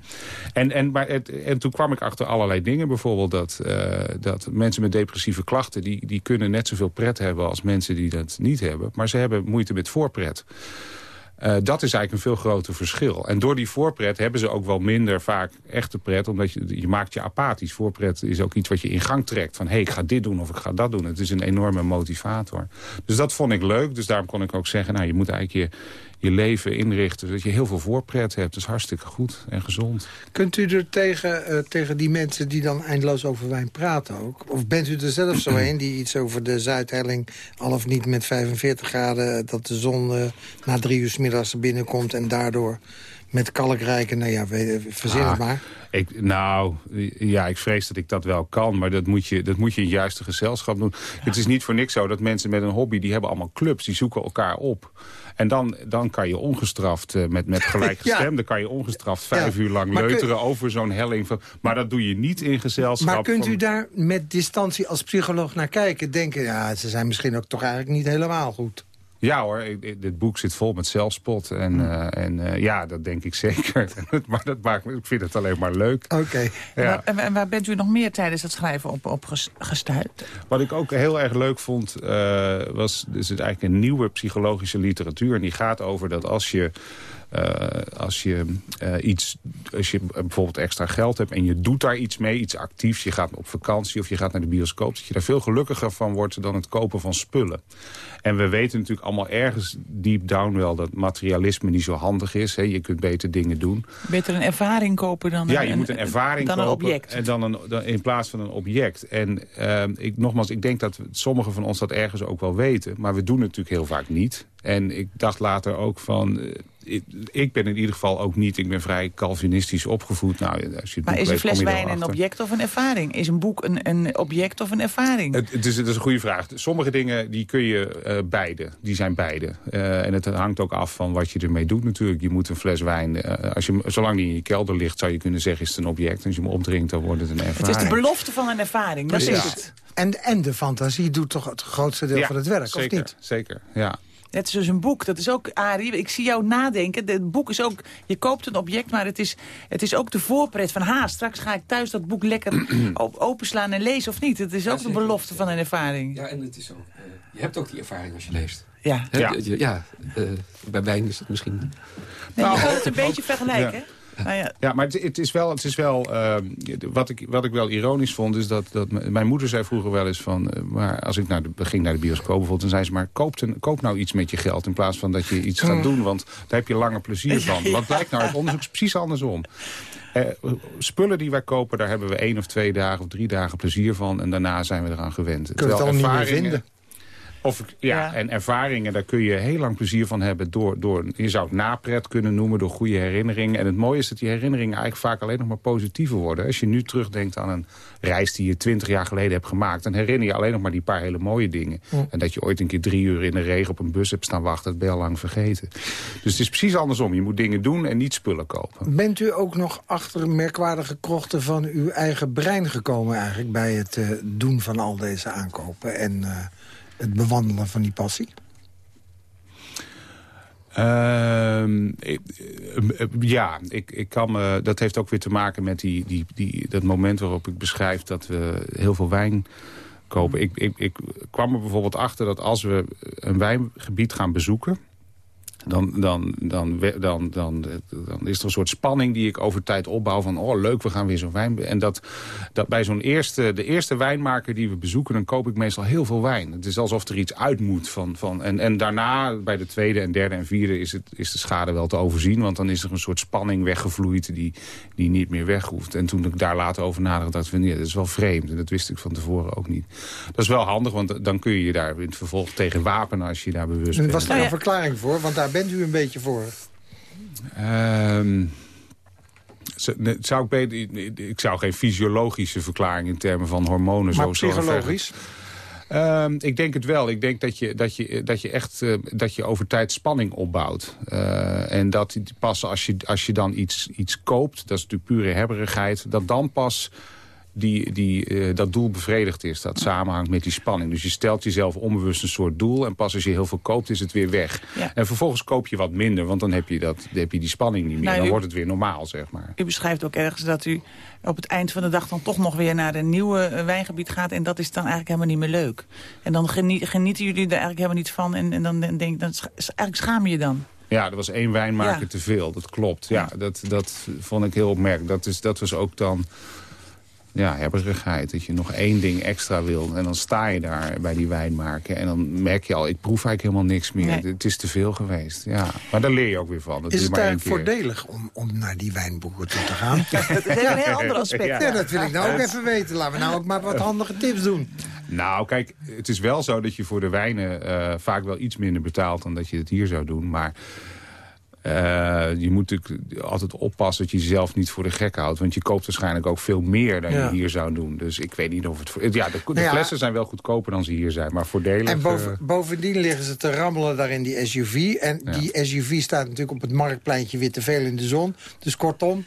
en, en, maar het, en toen kwam ik achter allerlei dingen, bijvoorbeeld dat, eh, dat mensen met depressieve klachten, die, die kunnen net zoveel pret hebben als mensen die dat niet hebben, maar ze hebben moeite met voorpret. Eh, dat is eigenlijk een veel groter verschil. En door die voorpret hebben ze ook wel minder vaak echte pret. Omdat je, je maakt je apathisch. Voorpret is ook iets wat je in gang trekt. Van hé, hey, ik ga dit doen of ik ga dat doen. Het is een enorme motivator. Dus dat vond ik leuk. Dus daarom kon ik ook zeggen... nou, je moet eigenlijk je, je leven inrichten... zodat je heel veel voorpret hebt. Dat is hartstikke goed en gezond. Kunt u er tegen, eh, tegen die mensen die dan eindeloos over wijn praten ook? Of bent u er zelf zo <clears throat> een die iets over de Zuidhelling... al of niet met 45 graden, eh, dat de zon eh, na drie uur 's middags er binnenkomt... en daardoor met kalkrijken, nou ja, verzin het Ah, maar. Ik, nou, ja, ik vrees dat ik dat wel kan. Maar dat moet je, dat moet je in het juiste gezelschap doen. Het is niet voor niks zo dat mensen met een hobby... die hebben allemaal clubs, die zoeken elkaar op. En dan, dan kan je ongestraft, eh, met, met gelijkgestemden... kan je ongestraft vijf Ja. uur lang Maar kun- leuteren over zo'n helling. Van, maar dat doe je niet in gezelschap. Maar kunt van- u daar met distantie als psycholoog naar kijken? Denken, ja, ze zijn misschien ook toch eigenlijk niet helemaal goed. Ja hoor, ik- dit boek zit vol met zelfspot. En, eh, en eh, ja, dat denk ik <laughs> zeker. <laughs> maar dat maakt, me- ik vind het alleen maar leuk. Oké. En, Ja. en waar- en waar bent u nog meer tijdens het schrijven op, op ges- gestuurd? Wat ik ook heel erg leuk vond, eh, was dus het eigenlijk een nieuwe psychologische literatuur. En die gaat over dat als je, als je eh, iets, als je bijvoorbeeld extra geld hebt en je doet daar iets mee, iets actiefs, je gaat op vakantie of je gaat naar de bioscoop, dat je daar veel gelukkiger van wordt dan het kopen van spullen. En we weten natuurlijk allemaal ergens deep down wel dat materialisme niet zo handig is. Hè. Je kunt beter dingen doen. Beter een ervaring kopen dan Ja, een, je moet een ervaring dan kopen. een object. En dan een, dan in plaats van een object. En ehm, ik, nogmaals, ik denk dat sommigen van ons dat ergens ook wel weten. Maar we doen het natuurlijk heel vaak niet. En ik dacht later ook van... eh, ik, ik ben in ieder geval ook niet... Ik ben vrij Calvinistisch opgevoed. Nou, als je het Maar is een leest, fles wijn een object of een ervaring? Is een boek een, een object of een ervaring? Het, het, is, het is een goede vraag. Sommige dingen die kun je eh, beide. Die zijn beide. Eh, en het hangt ook af van wat je ermee doet natuurlijk. Je moet een fles wijn... eh, als je, zolang die in je kelder ligt zou je kunnen zeggen... is het een object. En als je hem opdrinkt dan wordt het een het ervaring. is de belofte van een ervaring, dat Precies. is het. En, en de fantasie doet toch het grootste deel Ja, van het werk, zeker, of niet? Zeker, ja. Net is dus een boek, dat is ook, Arie, ik zie jou nadenken. Het boek is ook, je koopt een object, maar het is, het is ook de voorpret van... ha, straks ga ik thuis dat boek lekker <clears throat> op- openslaan en lezen of niet. Het is ook de belofte van een ervaring. Ja, en het is ook, eh, je hebt ook die ervaring als je leest. Ja. Ja. je- ja eh, bij wijn is het misschien... Nee, je Nou, kunt het een beetje vergelijken. Ja. <laughs> Nou ja, Ja, maar het, het is wel, het is wel ehm, wat, ik, wat ik wel ironisch vond, is dat, dat mijn moeder zei vroeger wel eens van, eh, maar als ik naar de, ging naar de bioscoop bijvoorbeeld, dan zei ze maar, koop, een, koop nou iets met je geld in plaats van dat je iets gaat doen, want daar heb je langer plezier <laughs> van. Wat blijkt nou uit onderzoek? is precies andersom. Eh, spullen die wij kopen, daar hebben we één of twee dagen of drie dagen plezier van en daarna zijn we eraan gewend. Kunnen we het allemaal niet meer vinden. Of, ja, Ja. en ervaringen, daar kun je heel lang plezier van hebben... door, door je zou het napret kunnen noemen, door goede herinneringen. En het mooie is dat die herinneringen eigenlijk vaak alleen nog maar positiever worden. Als je nu terugdenkt aan een reis die je twintig jaar geleden hebt gemaakt... dan herinner je alleen nog maar die paar hele mooie dingen. En dat je ooit een keer drie uur in de regen op een bus hebt staan wachten... dat ben je al lang vergeten. Dus het is precies andersom. Je moet dingen doen en niet spullen kopen. Bent u ook nog achter merkwaardige krochten van uw eigen brein gekomen... eigenlijk bij het eh, doen van al deze aankopen en eh, het bewandelen van die passie? Ehm, eh, ja, ik, ik kan dat heeft ook weer te maken met die, die, die, dat moment waarop ik beschrijf dat we heel veel wijn kopen. Ik, ik, ik kwam er bijvoorbeeld achter dat als we een wijngebied gaan bezoeken... Dan, dan, dan, dan, dan, dan is er een soort spanning die ik over tijd opbouw van... oh, leuk, we gaan weer zo'n wijn... En dat, dat bij zo'n eerste, de eerste wijnmaker die we bezoeken... dan koop ik meestal heel veel wijn. Het is alsof er iets uit moet. Van, van, en, en daarna, bij de tweede en derde en vierde... Is, het, is de schade wel te overzien. Want dan is er een soort spanning weggevloeid... die, die niet meer weg hoeft. En toen ik daar later over nadacht, dacht ik ja, dat is wel vreemd. En dat wist ik van tevoren ook niet. Dat is wel handig, want dan kun je je daar in het vervolg tegen wapenen... als je daar bewust En bent. was daar een verklaring voor? Want daar bent u een beetje voor. Ehm, zou ik, beter, ik zou geen fysiologische verklaring in termen van hormonen Maar zo psychologisch? Ehm, ik denk het wel. Ik denk dat je, dat je, dat je echt eh, dat je over tijd spanning opbouwt. Eh, en dat pas als je, als je dan iets, iets koopt, dat is natuurlijk pure hebberigheid... dat dan pas die, die, eh, dat doel bevredigd is. Dat samenhangt met die spanning. Dus je stelt jezelf onbewust een soort doel... en pas als je heel veel koopt is het weer weg. Ja. En vervolgens koop je wat minder, want dan heb je, dat, dan heb je die spanning niet meer. Nou, dan wordt het weer normaal, zeg maar. u beschrijft ook ergens dat u op het eind van de dag dan toch nog weer naar een nieuwe eh, wijngebied gaat. En dat is dan eigenlijk helemaal niet meer leuk. En dan geniet- genieten jullie er eigenlijk helemaal niet van. En, en dan denk ik, dan eigenlijk schaam je je dan. Ja, er was één wijnmaker Ja. te veel, dat klopt. Ja, dat, dat vond ik heel opmerkelijk. Dat, is, dat was ook dan ja, hebberigheid. Dat je nog één ding extra wil. En dan sta je daar bij die wijnmaker. En dan merk je al, ik proef eigenlijk helemaal niks meer. Nee. Het is te veel geweest. Ja. Maar daar leer je ook weer van. Dat Is het maar eigenlijk voordelig om, om naar die wijnboeken toe te gaan? <laughs> Dat is een heel ander aspect. Ja. Ja, dat wil ik nou ook even weten. Laten we nou ook maar wat handige tips doen. Nou, kijk, het is wel zo dat je voor de wijnen eh, vaak wel iets minder betaalt dan dat je het hier zou doen. Maar eh, je moet natuurlijk altijd oppassen dat je jezelf niet voor de gek houdt. Want je koopt waarschijnlijk ook veel meer dan Ja. je hier zou doen. Dus ik weet niet of het... voor- Ja, de, de Nou ja. flessen zijn wel goedkoper dan ze hier zijn. Maar voordelig... En boven, eh, bovendien liggen ze te rammelen daar in die SUV. En die SUV staat natuurlijk op het marktpleintje weer te veel in de zon. Dus kortom,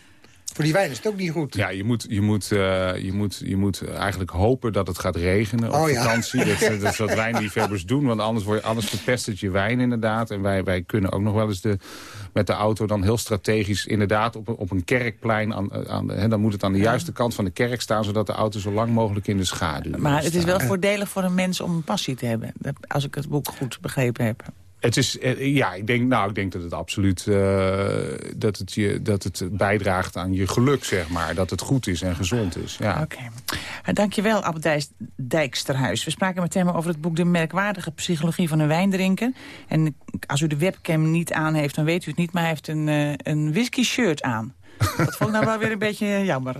Voor die wijn is het ook niet goed. Ja, je moet, je moet, uh, je moet, je moet eigenlijk hopen dat het gaat regenen op oh, vakantie. Ja. Dat, dat is wat wijnliefhebbers doen, want anders, word, anders verpest het je wijn inderdaad. En wij, wij kunnen ook nog wel eens de, met de auto dan heel strategisch... inderdaad op, op een kerkplein, aan, aan, hè, dan moet het aan de juiste kant van de kerk staan... zodat de auto zo lang mogelijk in de schaduw Maar het is wel voordelig voor een mens om een passie te hebben. Als ik het boek goed begrepen heb. Het is, eh, ja, ik denk, nou, ik denk dat het absoluut uh, dat het je, dat het bijdraagt aan je geluk, zeg maar. Dat het goed is en gezond is. Ja. Oké. Okay. Uh, dankjewel, Ab Dijksterhuis. We spraken met hem over het boek De merkwaardige psychologie van een wijndrinker. En als u de webcam niet aan heeft, dan weet u het niet, maar hij heeft een, een whisky shirt aan. Dat vond ik nou wel weer een beetje jammer.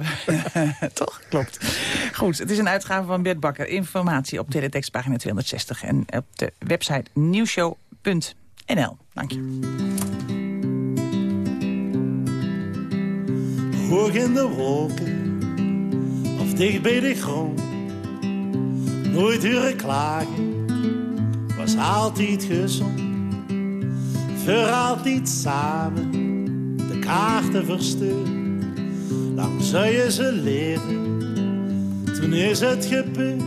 <laughs> Toch? Klopt. Goed, het is een uitgave van Bert Bakker. Informatie op teletext pagina 260 en op de website Nieuwshow NL. Dank je. Hoog in de wolken of dicht bij de grond. Nooit huren klagen, was altijd gezond. Voor altijd samen de kaarten versturen. Lang zou je ze leven, toen is het gebeurd.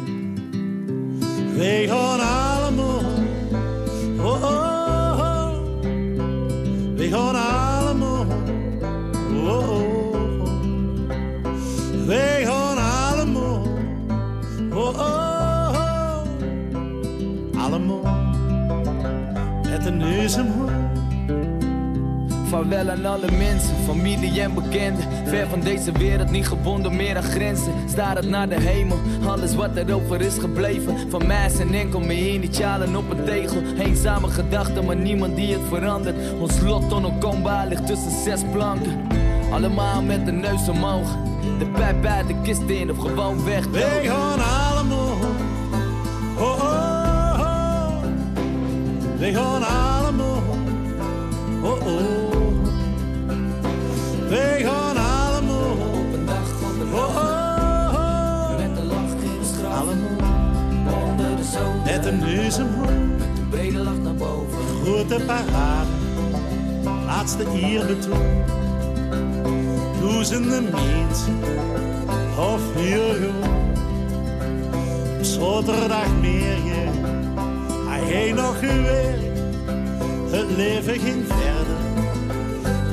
Wij gaan allemaal oh, oh, oh. We gaan allemaal, oh, oh, oh. We gaan allemaal, oh, oh, oh. Allemaal met de neus omhoog. Vaarwel aan alle mensen, familie en bekenden. Ver van deze wereld, niet gebonden meer aan grenzen. Staar het naar de hemel, alles wat erover is gebleven. Van mij zijn enkel mijn initialen op een tegel. Eenzame gedachten, maar niemand die het verandert. Ons lot onopkombaar ligt tussen zes planken. Allemaal met de neus omhoog. De pijp bij de kist in of gewoon weg. We gaan allemaal. Oh, oh, oh. We gaan allemaal. We gaan allemaal op een dag onder de oh, oh, oh. Met een lach in de straat. Allemaal onder de zon. Met een neus omhoog. Met een brede lach naar boven. Grote parade. Laatste eerbetoon. Duizenden mensen. Of hier gewoon. Op zaterdag meer je. Hij nog gewerkt. Het leven ging verder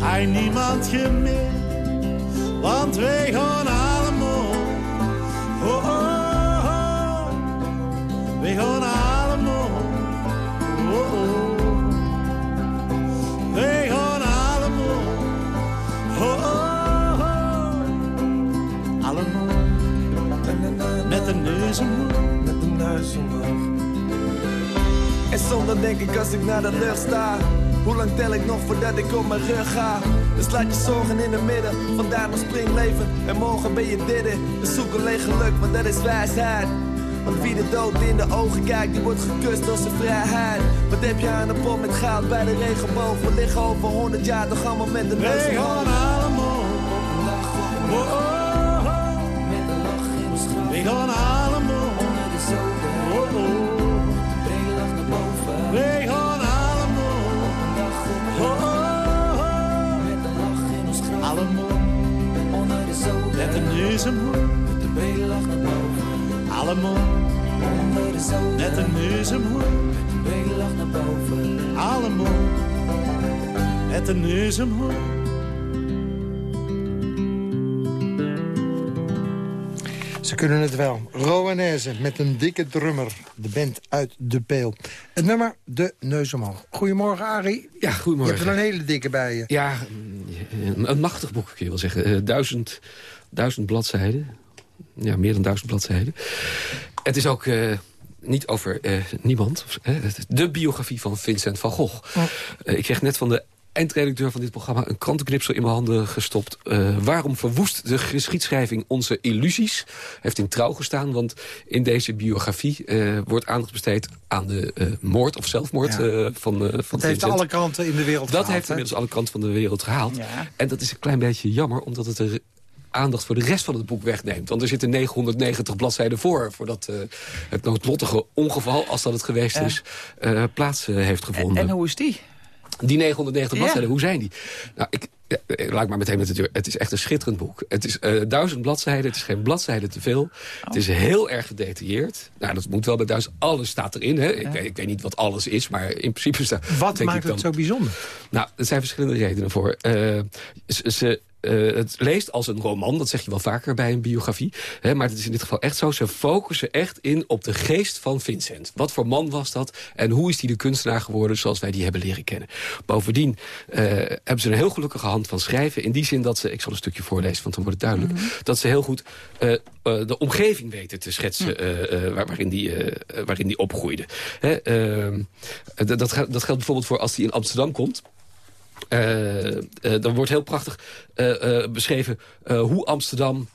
hij niemand gemerkt, want wij gaan allemaal. Oh, oh, oh. wij gaan allemaal. Oh, oh. Wij gaan allemaal. Oh, oh, oh. Allemaal. Met de neus omhoog. Met de neus omhoog. En zonder denk ik als ik naar de lucht sta hoe lang tel ik nog voordat ik op mijn rug ga? Dus laat je zorgen in het midden, vandaag nog springleven. En morgen ben je dit, dus zoek alleen geluk, want dat is wijsheid. Want wie de dood in de ogen kijkt, die wordt gekust door zijn vrijheid. Wat heb je aan een pot met goud bij de regenboog? We liggen over honderd jaar toch allemaal met de neus We gaan allemaal Met een neus omhoog. Met de brede lach naar boven. Allemaal onder de zon. Met een neus omhoog. Met de brede lach naar boven. Allemaal met een neus omhoog. Ze kunnen het wel. Rowanese met een dikke drummer. De band uit De Peel. Het nummer De Neus Omhoog. Goedemorgen, Arie. Ja, goedemorgen. Je hebt er een hele dikke bij je. Ja, een, een machtig boek, kun je wel zeggen. Uh, duizend, duizend bladzijden. Ja, meer dan duizend bladzijden. Het is ook... Uh, niet over uh, niemand. de biografie van Vincent van Gogh. Ja. Uh, ik kreeg net van de eindredacteur van dit programma een krantenknipsel in mijn handen gestopt. Waarom verwoest de geschiedschrijving onze illusies? Heeft in trouw gestaan, want in deze biografie wordt aandacht besteed aan de moord of zelfmoord ja. van, van Dat heeft alle kranten in de wereld dat gehaald. Dat heeft inmiddels alle kranten van de wereld gehaald. Ja. En dat is een klein beetje jammer, omdat het er aandacht voor de rest van het boek wegneemt. Want er zitten 990 bladzijden voor... voordat uh, het noodlottige ongeval, als dat het geweest is... Uh, plaats uh, heeft gevonden. En, en hoe is die? Die 990 bladzijden, hoe zijn die? Nou, ik, Ja, eh, laat ik maar meteen met de deur. Het is echt een schitterend boek. Het is uh, duizend bladzijden. Het is geen bladzijde te veel. Het is heel erg gedetailleerd. Nou, dat moet wel bij duizend. Alles staat erin. Hè? Ik, weet, ik, weet, niet wat alles is, maar in principe staat... Wat maakt het zo bijzonder? Nou, er zijn verschillende redenen voor. Uh, ze, uh, het leest als een roman, dat zeg je wel vaker bij een biografie. Hè, maar het is in dit geval echt zo. Ze focussen echt in op de geest van Vincent. Wat voor man was dat? En hoe is hij de kunstenaar geworden zoals wij die hebben leren kennen? Bovendien uh, hebben ze een heel gelukkige hand van schrijven. In die zin dat ze, ik zal een stukje voorlezen, want dan wordt het duidelijk. Mm -hmm. Dat ze heel goed uh, de omgeving weten te schetsen waarin, die, waarin die opgroeide. Hè, ehm, dat, dat geldt bijvoorbeeld voor als hij in Amsterdam komt. Uh, uh, dan wordt heel prachtig uh, beschreven hoe Amsterdam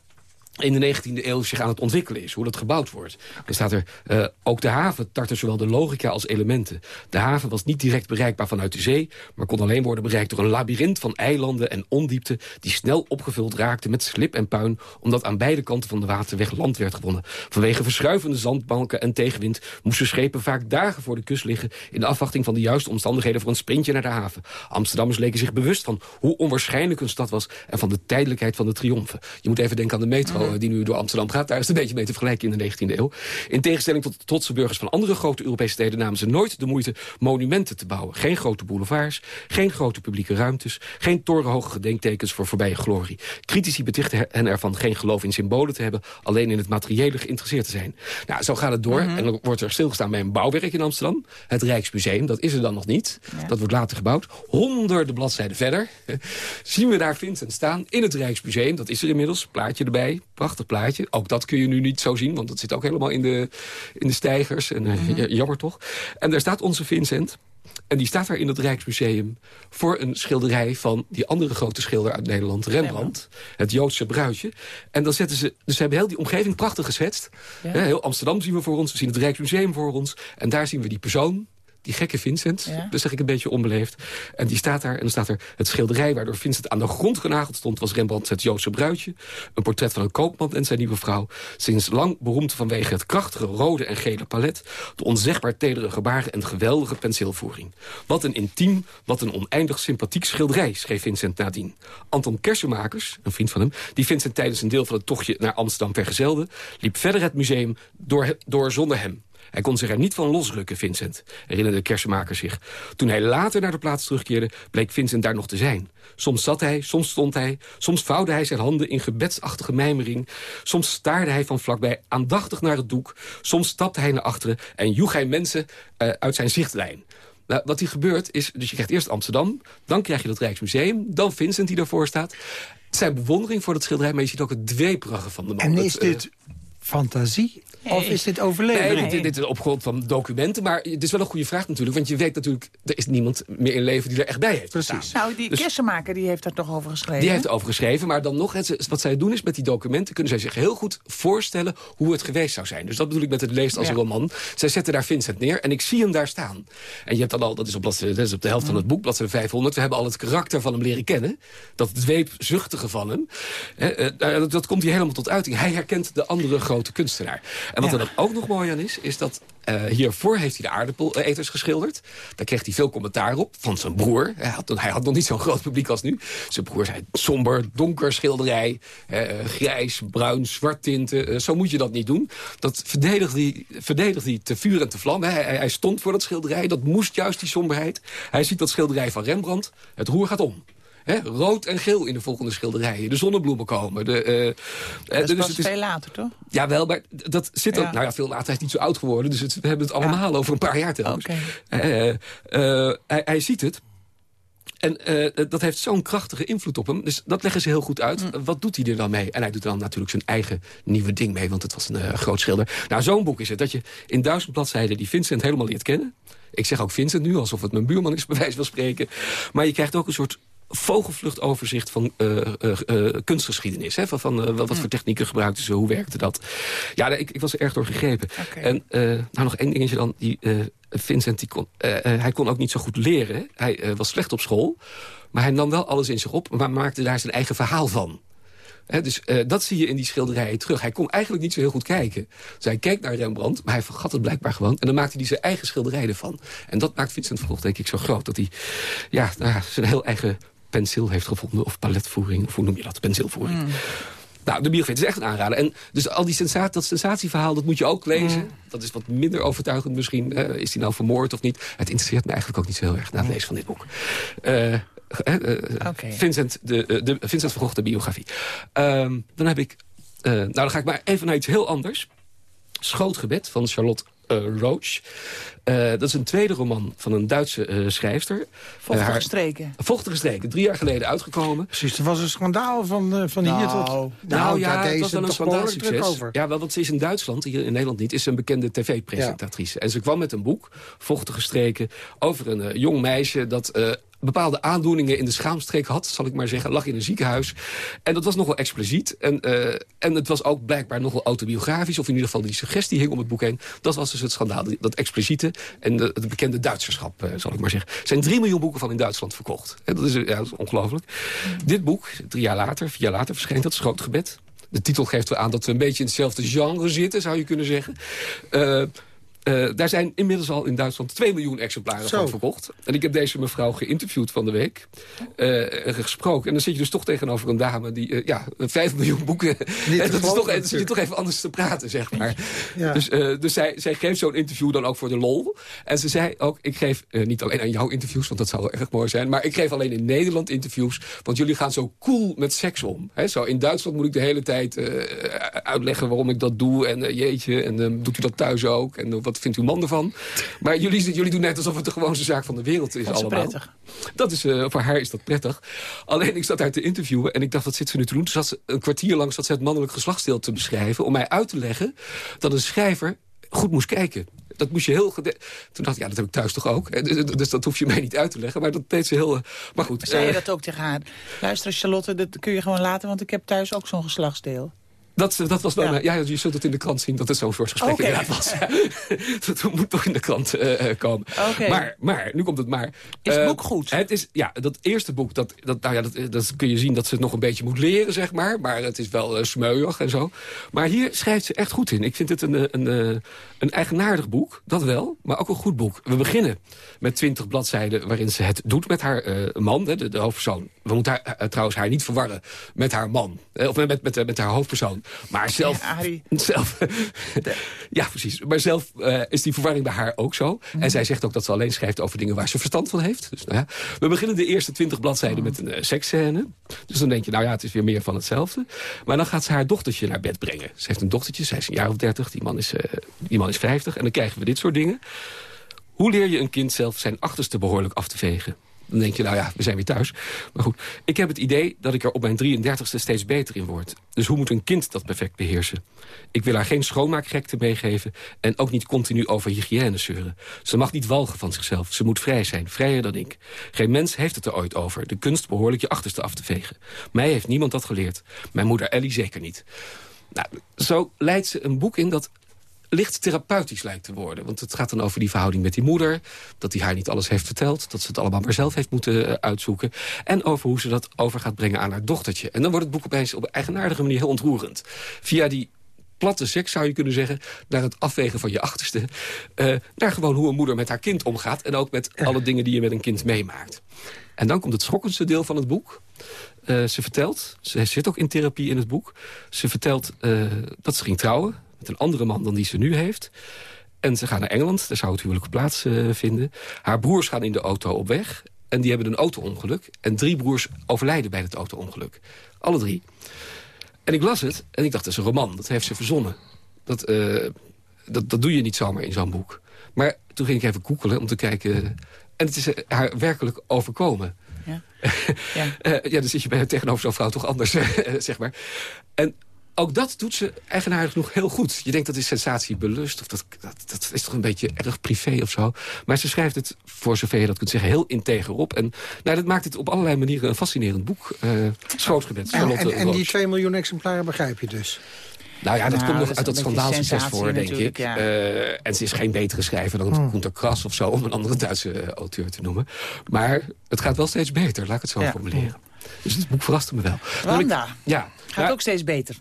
in de 19e eeuw zich aan het ontwikkelen is. Hoe dat gebouwd wordt. Er staat er, uh, ook de haven tartte zowel de logica als elementen. De haven was niet direct bereikbaar vanuit de zee... maar kon alleen worden bereikt door een labyrint van eilanden en ondiepte... die snel opgevuld raakten met slip en puin... omdat aan beide kanten van de waterweg land werd gewonnen. Vanwege verschuivende zandbanken en tegenwind... moesten schepen vaak dagen voor de kust liggen... in de afwachting van de juiste omstandigheden voor een sprintje naar de haven. Amsterdammers leken zich bewust van hoe onwaarschijnlijk hun stad was... en van de tijdelijkheid van de triomfen. Je moet even denken aan de metro die nu door Amsterdam gaat. Daar is het een beetje mee te vergelijken in de 19e eeuw. In tegenstelling tot de trotse burgers van andere grote Europese steden... namen ze nooit de moeite monumenten te bouwen. Geen grote boulevards, geen grote publieke ruimtes... geen torenhoge gedenktekens voor voorbije glorie. Critici betichten hen ervan geen geloof in symbolen te hebben... alleen in het materiële geïnteresseerd te zijn. Nou, zo gaat het door. Mhm. En dan wordt er stilgestaan bij een bouwwerk in Amsterdam. Het Rijksmuseum, dat is er dan nog niet. Dat wordt later gebouwd. Honderden bladzijden verder <laughs> zien we daar Vincent staan in het Rijksmuseum. Dat is er inmiddels, plaatje erbij, prachtig plaatje. Ook dat kun je nu niet zo zien, want dat zit ook helemaal in de, in de stijgers. En, uh, Jammer toch. En daar staat onze Vincent. En die staat daar in het Rijksmuseum voor een schilderij van die andere grote schilder uit Nederland, Rembrandt. Het Joodse bruidje. En dan zetten ze, dus ze hebben heel die omgeving prachtig geschetst. Ja. Heel Amsterdam zien we voor ons, we zien het Rijksmuseum voor ons. En daar zien we die persoon, die gekke Vincent, ja. dat zeg ik een beetje onbeleefd. En die staat daar, en dan staat er het schilderij... waardoor Vincent aan de grond genageld stond... was Rembrandt het Joodse bruidje. Een portret van een koopman en zijn nieuwe vrouw. Sinds lang beroemd vanwege het krachtige rode en gele palet... de onzegbaar tedere gebaren en geweldige penseelvoering. Wat een intiem, wat een oneindig sympathiek schilderij... schreef Vincent nadien. Anton Kersenmakers, een vriend van hem... die Vincent tijdens een deel van het tochtje naar Amsterdam vergezelde... liep verder het museum door, door zonder hem... Hij kon zich er niet van losrukken, Vincent, herinnerde de kersenmaker zich. Toen hij later naar de plaats terugkeerde, bleek Vincent daar nog te zijn. Soms zat hij, soms stond hij, soms vouwde hij zijn handen in gebedsachtige mijmering. Soms staarde hij van vlakbij aandachtig naar het doek. Soms stapte hij naar achteren en joeg hij mensen uh, uit zijn zichtlijn. Nou, wat hier gebeurt is, dus je krijgt eerst Amsterdam... dan krijg je dat Rijksmuseum, dan Vincent die daarvoor staat. Zijn bewondering voor dat schilderij, maar je ziet ook het dweeprige van de man. En is het, uh, dit fantasie? Of is dit overlevering? Nee, dit, dit, is op grond van documenten. Maar het is wel een goede vraag natuurlijk. Want je weet natuurlijk, er is niemand meer in leven die er echt bij heeft Precies. Nou, die Dus- kersenmaker die heeft daar toch over geschreven? Die heeft erover geschreven, maar dan nog, het, wat zij doen is met die documenten... kunnen zij zich heel goed voorstellen hoe het geweest zou zijn. Dus dat bedoel ik met het leest als Ja. een roman. Zij zetten daar Vincent neer en ik zie hem daar staan. En je hebt dan al, dat is op, bladzijde, dat is op de helft van het boek, bladzijde 500... we hebben al het karakter van hem leren kennen. Dat dweepzuchtige van hem. Hè, eh, dat, dat komt hier helemaal tot uiting. Hij herkent de andere grote kunstenaar. En wat Ja. er dan ook nog mooi aan is, is dat... eh, hiervoor heeft hij de aardappeleters geschilderd. Daar kreeg hij veel commentaar op van zijn broer. Hij had, hij had nog niet zo'n groot publiek als nu. Zijn broer zei somber, donker schilderij. grijs, bruin, zwart tinten. Eh, zo moet je dat niet doen. Dat verdedigde hij, verdedigde hij te vuur en te vlam. hij- hij stond voor dat schilderij. Dat moest juist die somberheid. Hij ziet dat schilderij van Rembrandt. Het roer gaat om. Hè, rood en geel in de volgende schilderijen. De zonnebloemen komen. De, eh, eh, Dat is dus het is- veel later, toch? Jawel, maar dat zit. Ja. Nou ja, veel later. Hij is niet zo oud geworden. Dus het, we hebben het allemaal over een paar jaar telkens. Eh, hij, hij ziet het. En dat heeft zo'n krachtige invloed op hem. Dus dat leggen ze heel goed uit. Mm. Wat doet hij er dan mee? En hij doet er dan natuurlijk zijn eigen nieuwe ding mee. Want het was een groot schilder. Nou, zo'n boek is het. Dat je in duizend bladzijden die Vincent helemaal leert kennen. Ik zeg ook Vincent nu, alsof het mijn buurman is, bij wijze van spreken. Maar je krijgt ook een soort vogelvluchtoverzicht van eh, eh, eh, kunstgeschiedenis. Hè? Van, van wat, wat voor technieken gebruikten ze, hoe werkte dat? Ja, ik, ik was er erg door gegrepen. En nou nog één dingetje dan. Die, Vincent, die kon, hij kon ook niet zo goed leren. Hij was slecht op school. Maar hij nam wel alles in zich op, maar maakte daar zijn eigen verhaal van. Dus dat zie je in die schilderijen terug. Hij kon eigenlijk niet zo heel goed kijken. Dus hij keek naar Rembrandt, maar hij vergat het blijkbaar gewoon. En dan maakte hij zijn eigen schilderij ervan. En dat maakt Vincent Gogh denk ik zo groot. Dat hij ja, nou zijn heel eigen penseel heeft gevonden. Of paletvoering, of hoe noem je dat? Penseelvoering. Nou, de biografie is echt een aanrader. En dus al die sensatie, dat sensatieverhaal, dat moet je ook lezen. Dat is wat minder overtuigend misschien. Is hij nou vermoord of niet? Het interesseert me eigenlijk ook niet zo heel erg na het lezen van dit boek. Eh, Vincent, de, de, Vincent van Gogh, de biografie. Ehm, dan heb ik... nou, dan ga ik maar even naar iets heel anders. Schootgebed van Charlotte Roach. Eh, dat is een tweede roman van een Duitse eh, schrijfster. Vochtige Eh, haar- streken. Vochtige streken, drie jaar geleden uitgekomen. Precies, er was een schandaal van, eh, van hier tot... Nou, daar ja, het was wel een schandaalsucces. over. Ja, wel, want ze is in Duitsland, hier in Nederland niet... is ze een bekende tv-presentatrice. En ze kwam met een boek, Vochtige Streken... over een eh, jong meisje dat... bepaalde aandoeningen in de schaamstreek had, zal ik maar zeggen. Lag in een ziekenhuis. En dat was nogal expliciet. En, eh, en het was ook blijkbaar nogal autobiografisch. Of in ieder geval die suggestie hing om het boek heen. Dat was dus het schandaal. Dat expliciete en de, het bekende Duitserschap, eh, zal ik maar zeggen. Er zijn drie miljoen boeken van in Duitsland verkocht. En dat is, ja, ongelooflijk. Dit boek, drie jaar later, vier jaar later verscheen dat, Schootgebed. De titel geeft wel aan dat we een beetje in hetzelfde genre zitten, zou je kunnen zeggen. Eh, eh, daar zijn inmiddels al in Duitsland 2 miljoen exemplaren Zo. van verkocht. En ik heb deze mevrouw geïnterviewd van de week. eh, en gesproken. En dan zit je dus toch tegenover een dame die eh, ja, 5 miljoen boeken... <laughs> en dat is toch, dan zit je toch even anders te praten, zeg maar. Ja. Dus, dus zij, zij geeft zo'n interview dan ook voor de lol. En ze zei ook, ik geef niet alleen aan jou interviews... want dat zou wel erg mooi zijn... maar ik geef alleen in Nederland interviews... want jullie gaan zo cool met seks om. Zo in Duitsland moet ik de hele tijd uitleggen waarom ik dat doe... en jeetje, en eh, doet u dat thuis ook? En eh, wat vindt uw man ervan? Maar jullie, jullie doen net alsof het de gewoonste zaak van de wereld is allemaal. prettig. Dat is, eh, voor haar is dat prettig. Alleen ik zat haar te interviewen en ik dacht, wat zit ze nu te doen? Toen zat ze een kwartier lang zat ze het mannelijk geslachtsdeel te beschrijven... om mij uit te leggen dat een schrijver goed moest kijken. Dat moest je heel... Toen dacht ik, ja, dat heb ik thuis toch ook? Eh, Dus, dat hoef je mij niet uit te leggen. Maar dat deed ze heel... eh, Maar goed. Zei je dat ook tegen haar? Luister, Charlotte, dat kun je gewoon laten, want ik heb thuis ook zo'n geslachtsdeel. Dat, dat was dan, ja. je zult het in de krant zien dat het zo'n soort gesprek inderdaad was. <laughs> <laughs> dat moet toch in de krant eh, eh, komen. Maar, maar, nu komt het maar. Is het Eh, boek goed? Het is, ja, dat eerste boek, dat, dat, nou ja, dat, dat kun je zien dat ze het nog een beetje moet leren, zeg maar. Maar het is wel eh, smeuig en zo. Maar hier schrijft ze echt goed in. Ik vind het een, eh, een, eh, een eigenaardig boek, dat wel, maar ook een goed boek. We beginnen met twintig bladzijden waarin ze het doet met haar eh, man, de, de hoofdpersoon. We moeten haar, eh, trouwens haar niet verwarren met haar man. eh, of met, met, met, met haar hoofdpersoon. Maar zelf... Ja, Arie. <laughs> zelf ja, precies. Maar zelf eh, is die verwarring bij haar ook zo. En zij zegt ook dat ze alleen schrijft over dingen waar ze verstand van heeft. Dus, nou ja. We beginnen de eerste twintig bladzijden met een uh, seksscène. Dus dan denk je, nou ja, het is weer meer van hetzelfde. Maar dan gaat ze haar dochtertje naar bed brengen. Ze heeft een dochtertje, zij is een jaar of dertig. Die man is, uh, die man is vijftig. En dan krijgen we dit soort dingen. Hoe leer je een kind zelf zijn achterste behoorlijk af te vegen? Dan denk je, nou ja, we zijn weer thuis. Maar goed, ik heb het idee dat ik er op mijn 33ste steeds beter in word. Dus hoe moet een kind dat perfect beheersen? Ik wil haar geen schoonmaakgekte meegeven... en ook niet continu over hygiëne zeuren. Ze mag niet walgen van zichzelf. Ze moet vrij zijn, vrijer dan ik. Geen mens heeft het er ooit over. De kunst behoorlijk je achterste af te vegen. Mij heeft niemand dat geleerd. Mijn moeder Ellie zeker niet. Nou, zo leidt ze een boek in dat licht therapeutisch lijkt te worden. Want het gaat dan over die verhouding met die moeder. Dat hij haar niet alles heeft verteld. Dat ze het allemaal maar zelf heeft moeten uh, uitzoeken. En over hoe ze dat over gaat brengen aan haar dochtertje. En dan wordt het boek opeens op een eigenaardige manier heel ontroerend. Via die platte seks, zou je kunnen zeggen... naar het afwegen van je achterste. Uh, naar gewoon hoe een moeder met haar kind omgaat... en ook met alle dingen die je met een kind meemaakt. En dan komt het schokkendste deel van het boek. Uh, ze vertelt, ze zit ook in therapie in het boek... ze vertelt uh, dat ze ging trouwen met een andere man dan die ze nu heeft. En ze gaan naar Engeland, daar zou het huwelijk plaats uh, vinden. Haar broers gaan in de auto op weg. En die hebben een auto-ongeluk. En drie broers overlijden bij het auto-ongeluk. Alle drie. En ik las het en ik dacht, dat is een roman. Dat heeft ze verzonnen. Dat, uh, dat, dat doe je niet zomaar in zo'n boek. Maar toen ging ik even googelen om te kijken... En het is haar werkelijk overkomen. Ja, <laughs> ja. ja dan zit je bij tegenover zo'n vrouw toch anders, <laughs> zeg maar. En ook dat doet ze eigenaardig nog heel goed. Je denkt dat is sensatiebelust, of dat, dat, dat is toch een beetje erg privé of zo. Maar ze schrijft het, voor zover je dat kunt zeggen, heel integer op. En nou, dat maakt het op allerlei manieren een fascinerend boek. Uh, Schootgebed, en, en, en die 2 miljoen exemplaren begrijp je dus? Nou ja, dat nou, komt nog dat uit dat schandaalsucces voor, denk ik. Ja. Uh, en ze is geen betere schrijver dan hmm. Günter Kras of zo... om een andere Duitse uh, auteur te noemen. Maar het gaat wel steeds beter, laat ik het zo ja. formuleren. Dus het boek verraste me wel. Wanda ik, ja, gaat ook steeds beter.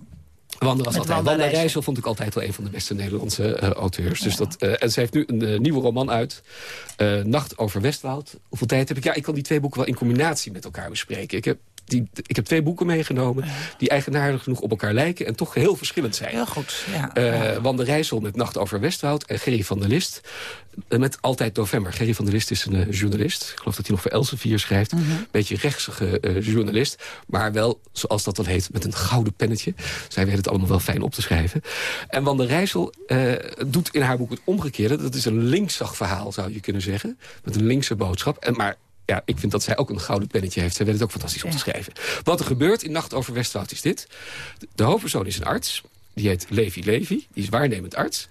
Wanda was altijd. Wanda Rijssel. Vond ik altijd wel een van de beste Nederlandse eh, auteurs. Dus dat, eh, en ze heeft nu een eh, nieuwe roman uit. Nacht over Westwoud. Hoeveel tijd heb ik? Ja, ik kan die twee boeken wel in combinatie met elkaar bespreken. Ik heb, die, ik heb twee boeken meegenomen die eigenaardig genoeg op elkaar lijken... en toch heel verschillend zijn. Heel goed, ja. Eh Rijssel met Nacht over Westwoud en Gerry van der List eh, met Altijd November. Gerry van der List is een eh, journalist. Ik geloof dat hij nog voor Elsevier schrijft. Mhm. Beetje rechtsige eh, journalist. Maar wel, zoals dat dan heet, met een gouden pennetje. Zij weet het allemaal wel fijn op te schrijven. En Wanda Rijssel doet in haar boek het omgekeerde. Dat is een linksig verhaal, zou je kunnen zeggen. Met een linkse boodschap. En maar ja, ik vind dat zij ook een gouden pennetje heeft. Zij weet het ook fantastisch op te schrijven. Wat er gebeurt in Nacht over Westwoud is dit. De- De hoofdpersoon is een arts. Die heet Levi Levi. Die is waarnemend arts.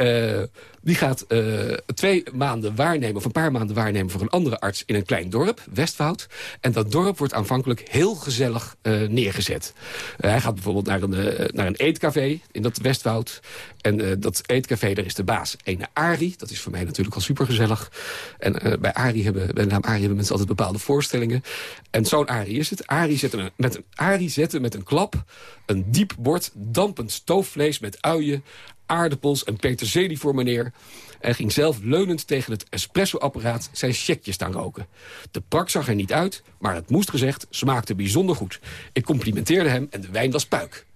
Eh, die gaat eh, twee maanden waarnemen, of een paar maanden waarnemen... voor een andere arts in een klein dorp, Westwoud. En dat dorp wordt aanvankelijk heel gezellig eh, neergezet. Hij gaat bijvoorbeeld naar een, naar een eetcafé in dat Westwoud. En dat eetcafé, daar is de baas ene Ari. Dat is voor mij natuurlijk al supergezellig. En bij, Ari hebben, bij de naam Ari hebben mensen altijd bepaalde voorstellingen. En zo'n Ari is het. Ari zette, een, met een, Ari zette met een klap een diep bord dampend stoofvlees met uien aardappels en peterselie voor meneer... en ging zelf leunend tegen het espresso-apparaat zijn checkje staan roken. De prak zag er niet uit, maar het moest gezegd smaakte bijzonder goed. Ik complimenteerde hem en de wijn was puik.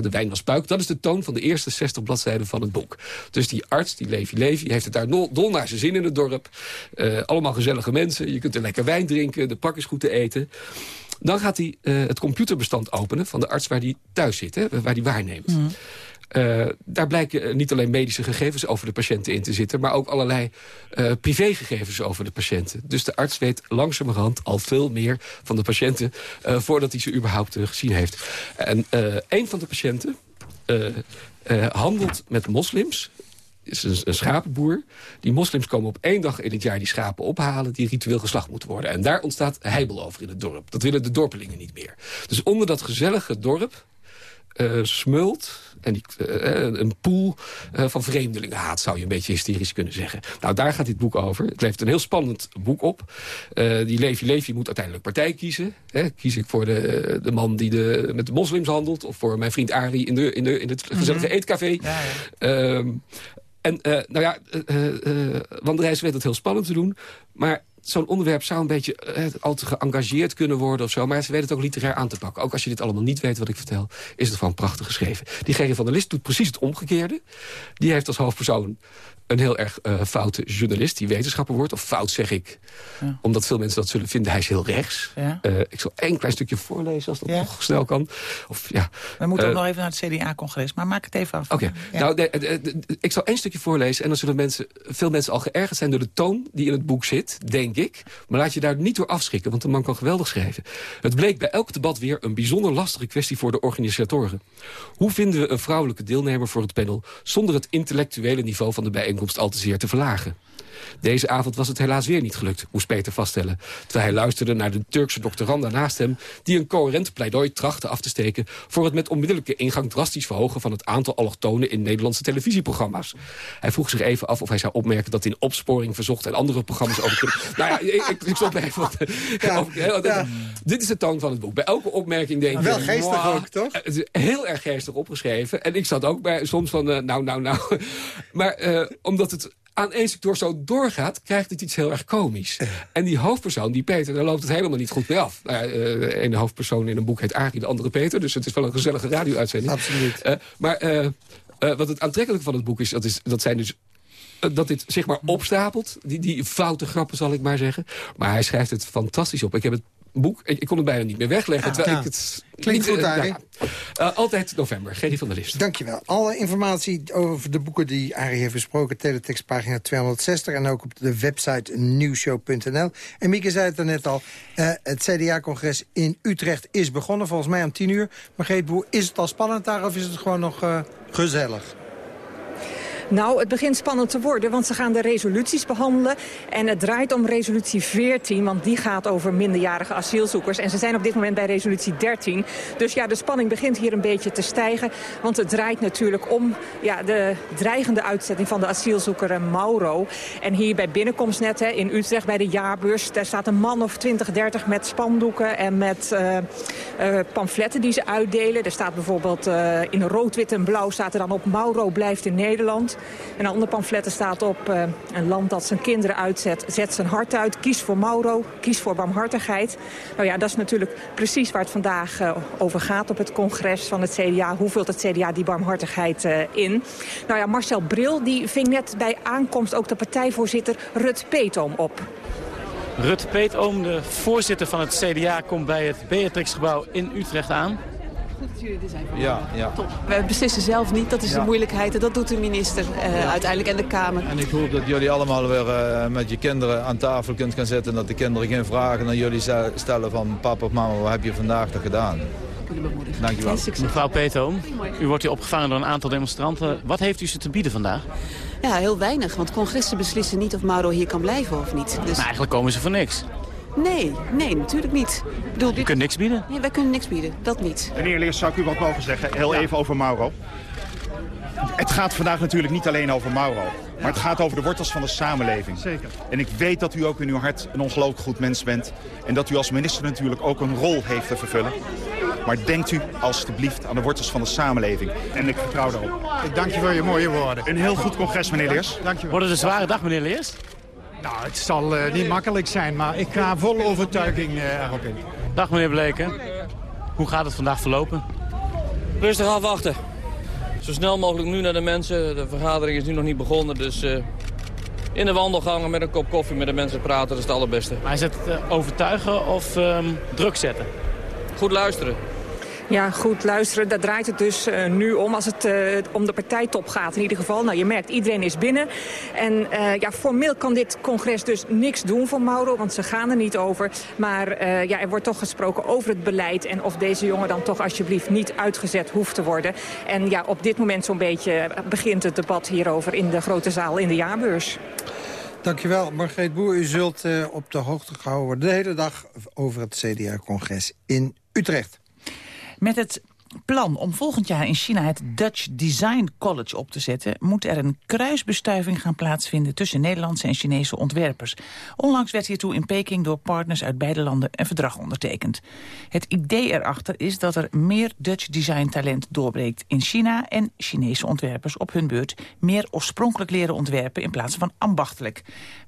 De wijn was puik, dat is de toon van de eerste 60 bladzijden van het boek. Dus die arts, die Levi Levi, heeft het daar dol, naar zijn zin in het dorp. Eh, allemaal gezellige mensen, je kunt er lekker wijn drinken... de pak is goed te eten. Dan gaat hij eh, het computerbestand openen van de arts waar hij thuis zit, hè, waar hij waarneemt. Eh, daar blijken eh, niet alleen medische gegevens over de patiënten in te zitten... maar ook allerlei eh, privégegevens over de patiënten. Dus de arts weet langzamerhand al veel meer van de patiënten... voordat hij ze überhaupt gezien heeft. En een van de patiënten handelt met moslims is een, schapenboer. Die moslims komen op één dag in het jaar die schapen ophalen... die ritueel geslacht moeten worden. En daar ontstaat heibel over in het dorp. Dat willen de dorpelingen niet meer. Dus onder dat gezellige dorp smult en die, eh, een pool eh, van vreemdelingenhaat... zou je een beetje hysterisch kunnen zeggen. Nou, daar gaat dit boek over. Het levert een heel spannend boek op. Eh, die Levi Levi moet uiteindelijk partij kiezen. Hè? Kies ik voor de, de man die de, met de moslims handelt... of voor mijn vriend Ari in, de, in, de, in het gezellige eetcafé. Ehm, en uh, nou ja, uh, uh, Van der Rijs weet het heel spannend te doen. Maar zo'n onderwerp zou een beetje uh, al te geëngageerd kunnen worden of zo. Maar ze weten het ook literair aan te pakken. Ook als je dit allemaal niet weet wat ik vertel, is het gewoon prachtig geschreven. Die Gerry van der List doet precies het omgekeerde. Die heeft als hoofdpersoon een heel erg uh, foute journalist die wetenschapper wordt. Of fout zeg ik, ja. omdat veel mensen dat zullen vinden. Hij is heel rechts. Ja. Uh, ik zal één klein stukje voorlezen als dat ja. nog snel kan. Of, ja. We moeten uh, ook nog even naar het CDA-congres, maar maak het even af. Oké, okay. nou, ik zal één stukje voorlezen... en dan zullen mensen, veel mensen al geërgerd zijn door de toon die in het boek zit, denk ik. Maar laat je daar niet door afschrikken, want de man kan geweldig schrijven. Het bleek bij elk debat weer een bijzonder lastige kwestie voor de organisatoren. Hoe vinden we een vrouwelijke deelnemer voor het panel... zonder het intellectuele niveau van de bijeenkomst al te zeer te verlagen. Deze avond was het helaas weer niet gelukt, moest Peter vaststellen... terwijl hij luisterde naar de Turkse doctoranda naast hem... die een coherent pleidooi trachtte af te steken... voor het met onmiddellijke ingang drastisch verhogen... van het aantal allochtonen in Nederlandse televisieprogramma's. Hij vroeg zich even af of hij zou opmerken... dat in Opsporing Verzocht en andere programma's over... <laughs> nou ja, ik, ik, ik stop even. <laughs> Ja. Dit is de toon van het boek. Bij elke opmerking denk je... Wel geestig wow, ook, toch? Het is heel erg geestig opgeschreven. En ik zat ook bij soms van, uh, nou, nou, nou. <laughs> Maar uh, omdat het aan één sector zo doorgaat, krijgt het iets heel erg komisch. En die hoofdpersoon, die Peter, daar loopt het helemaal niet goed mee af. Nou ja, uh, de ene hoofdpersoon in een boek heet Arie, de andere Peter. Dus het is wel een gezellige radio-uitzending. Absoluut. Uh, maar uh, wat het aantrekkelijke van het boek is, dat, is, dat zijn dus dat dit zeg maar opstapelt. Die, die foute grappen, zal ik maar zeggen. Maar hij schrijft het fantastisch op. Ik heb het boek, ik, ik kon het bijna niet meer wegleggen. Ja. Ik het, Klinkt goed, Arie. Ja. Uh, altijd november, Gerry van der List. Dankjewel. Alle informatie over de boeken die Arie heeft besproken... teletextpagina 260 en ook op de website nieuwshow.nl. En Mieke zei het er net al, uh, het CDA-congres in Utrecht is begonnen. Volgens mij om 10 uur. Margreet Boer, is het al spannend daar of is het gewoon nog gezellig? Nou, het begint spannend te worden, want ze gaan de resoluties behandelen. En het draait om resolutie 14, want die gaat over minderjarige asielzoekers. En ze zijn op dit moment bij resolutie 13. Dus ja, de spanning begint hier een beetje te stijgen. Want het draait natuurlijk om ja, de dreigende uitzetting van de asielzoeker eh, Mauro. En hier bij binnenkomst net hè, in Utrecht bij de jaarbeurs... daar staat een man of 20, 30 met spandoeken en met uh, uh, pamfletten die ze uitdelen. Er staat bijvoorbeeld in rood, wit en blauw staat er dan op... Mauro blijft in Nederland. En andere pamfletten staat op een land dat zijn kinderen uitzet... zet zijn hart uit, kies voor Mauro, kies voor barmhartigheid. Nou ja, dat is natuurlijk precies waar het vandaag over gaat op het congres van het CDA. Hoe vult het CDA die barmhartigheid in? Nou ja, Marcel Bril die ving net bij aankomst ook de partijvoorzitter Rut Peetoom op. Rut Peetoom, de voorzitter van het CDA, komt bij het Beatrixgebouw in Utrecht aan. Goed dat jullie er zijn vandaag. Ja, ja. Top. We beslissen zelf niet, dat is Ja. de moeilijkheid. En dat doet de minister eh, Ja. uiteindelijk en de Kamer. En ik hoop dat jullie allemaal weer eh, met je kinderen aan tafel kunt gaan zitten... en dat de kinderen geen vragen aan jullie stellen van... papa of mama, wat heb je vandaag toch gedaan? Dankjewel. Mevrouw Peetoom, u wordt hier opgevangen door een aantal demonstranten. Wat heeft u ze te bieden vandaag? Ja, heel weinig, want congressen beslissen niet of Mauro hier kan blijven of niet. Dus... Maar eigenlijk komen ze voor niks. Nee, nee, natuurlijk niet. Ik bedoel, U kunt niks bieden? Nee, wij kunnen niks bieden, dat niet. Meneer Leers, zou ik u wat mogen zeggen? Heel even over Mauro. Het gaat vandaag natuurlijk niet alleen over Mauro. Maar het gaat over de wortels van de samenleving. Zeker. En ik weet dat u ook in uw hart een ongelooflijk goed mens bent. En dat u als minister natuurlijk ook een rol heeft te vervullen. Maar denkt u alstublieft aan de wortels van de samenleving. En ik vertrouw daarop. Ik dank je voor je mooie woorden. Een heel goed congres, meneer Leers. Dank je wel. Wordt het een zware dag, meneer Leers? Nou, het zal eh, niet makkelijk zijn, maar ik ga vol overtuiging eh, erop in. Dag meneer Bleken. Hoe gaat het vandaag verlopen? Rustig afwachten. Zo snel mogelijk nu naar de mensen. De vergadering is nu nog niet begonnen, dus eh, in de wandelgangen met een kop koffie met de mensen praten, dat is het allerbeste. Maar is het overtuigen of ehm, druk zetten? Goed luisteren. Ja, goed luisteren. Daar draait het dus eh, nu om als het eh, om de partijtop gaat. In ieder geval, nou, je merkt, iedereen is binnen. En eh, ja, formeel kan dit congres dus niks doen voor Mauro, want ze gaan er niet over. Maar ja, er wordt toch gesproken over het beleid en of deze jongen dan toch alsjeblieft niet uitgezet hoeft te worden. En ja, op dit moment zo'n beetje begint het debat hierover in de grote zaal in de jaarbeurs. Dankjewel, Margreet Boer. U zult op de hoogte gehouden worden de hele dag over het CDA-congres in Utrecht. Met het plan om volgend jaar in China het Dutch Design College op te zetten... moet er een kruisbestuiving gaan plaatsvinden tussen Nederlandse en Chinese ontwerpers. Onlangs werd hiertoe in Peking door partners uit beide landen een verdrag ondertekend. Het idee erachter is dat er meer Dutch design talent doorbreekt in China... en Chinese ontwerpers op hun beurt meer oorspronkelijk leren ontwerpen... in plaats van ambachtelijk,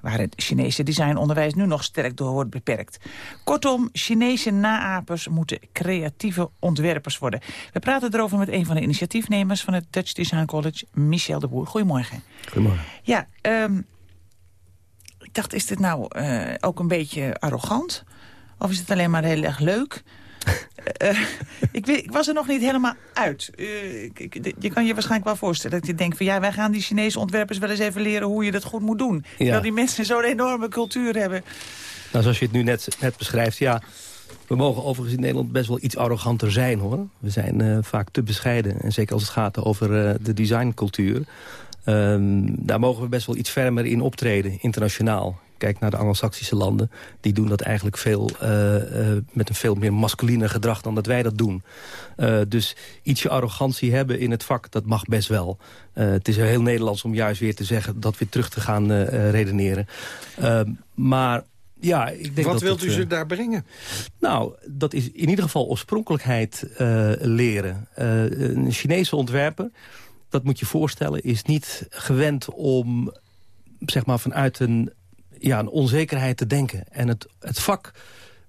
waar het Chinese designonderwijs nu nog sterk door wordt beperkt. Kortom, Chinese naapers moeten creatieve ontwerpers worden. We praten erover met een van de initiatiefnemers van het Dutch Design College, Michel de Boer. Goedemorgen. Goedemorgen. Ja, ehm, ik dacht, is dit nou eh, ook een beetje arrogant? Of is het alleen maar heel erg leuk? Eh, ik, weet, ik was er nog niet helemaal uit. Eh, ik- ik- je kan je waarschijnlijk wel voorstellen dat je denkt van... ja, wij gaan die Chinese ontwerpers wel eens even leren hoe je dat goed moet doen. Terwijl die mensen zo'n enorme cultuur hebben. Nou, zoals je het nu net, net beschrijft, ja... We mogen overigens in Nederland best wel iets arroganter zijn, hoor. We zijn eh, vaak te bescheiden. En zeker als het gaat over eh, de designcultuur. Ehm, daar mogen we best wel iets fermer in optreden, internationaal. Kijk naar de Anglo-Saxische landen. Die doen dat eigenlijk veel, eh, eh, met een veel meer masculine gedrag dan dat wij dat doen. Eh, dus ietsje arrogantie hebben in het vak, dat mag best wel. Het is heel Nederlands om juist weer te zeggen dat weer terug te gaan redeneren. Ehm, maar ja, ik denk Wat dat wilt u ze daar brengen? nou, dat is in ieder geval oorspronkelijkheid leren. Een Chinese ontwerper, dat moet je voorstellen, is niet gewend om zeg maar, vanuit een, ja, een onzekerheid te denken. En het, het vak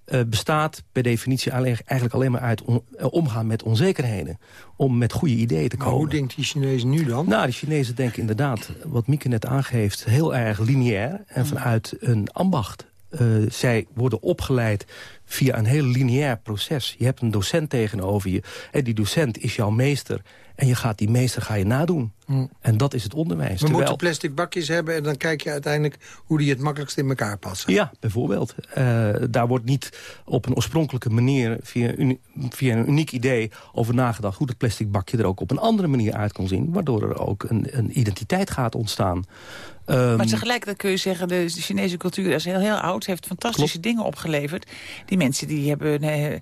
eh, bestaat per definitie alleen, eigenlijk alleen maar uit on- eh, omgaan met onzekerheden. Om met goede ideeën te Maar komen. hoe denkt die Chinees nu dan? Nou, de Chinezen denken inderdaad, wat Mieke net aangeeft, heel erg lineair. En vanuit een ambacht. Eh, zij worden opgeleid via een heel lineair proces. Je hebt een docent tegenover je. En die docent is jouw meester. En je gaat die meester ga je nadoen. Mm. En dat is het onderwijs. We Terwijl- moeten plastic bakjes hebben en dan kijk je uiteindelijk hoe die het makkelijkst in elkaar passen. Ja, bijvoorbeeld. Eh, daar wordt niet op een oorspronkelijke manier... Via, uni- via een uniek idee over nagedacht... hoe het plastic bakje er ook op een andere manier uit kan zien... waardoor er ook een, een identiteit gaat ontstaan. Ehm, Maar tegelijkertijd kun je zeggen, de Chinese cultuur is heel, heel oud. Heeft fantastische dingen opgeleverd. Die mensen die hebben, eh,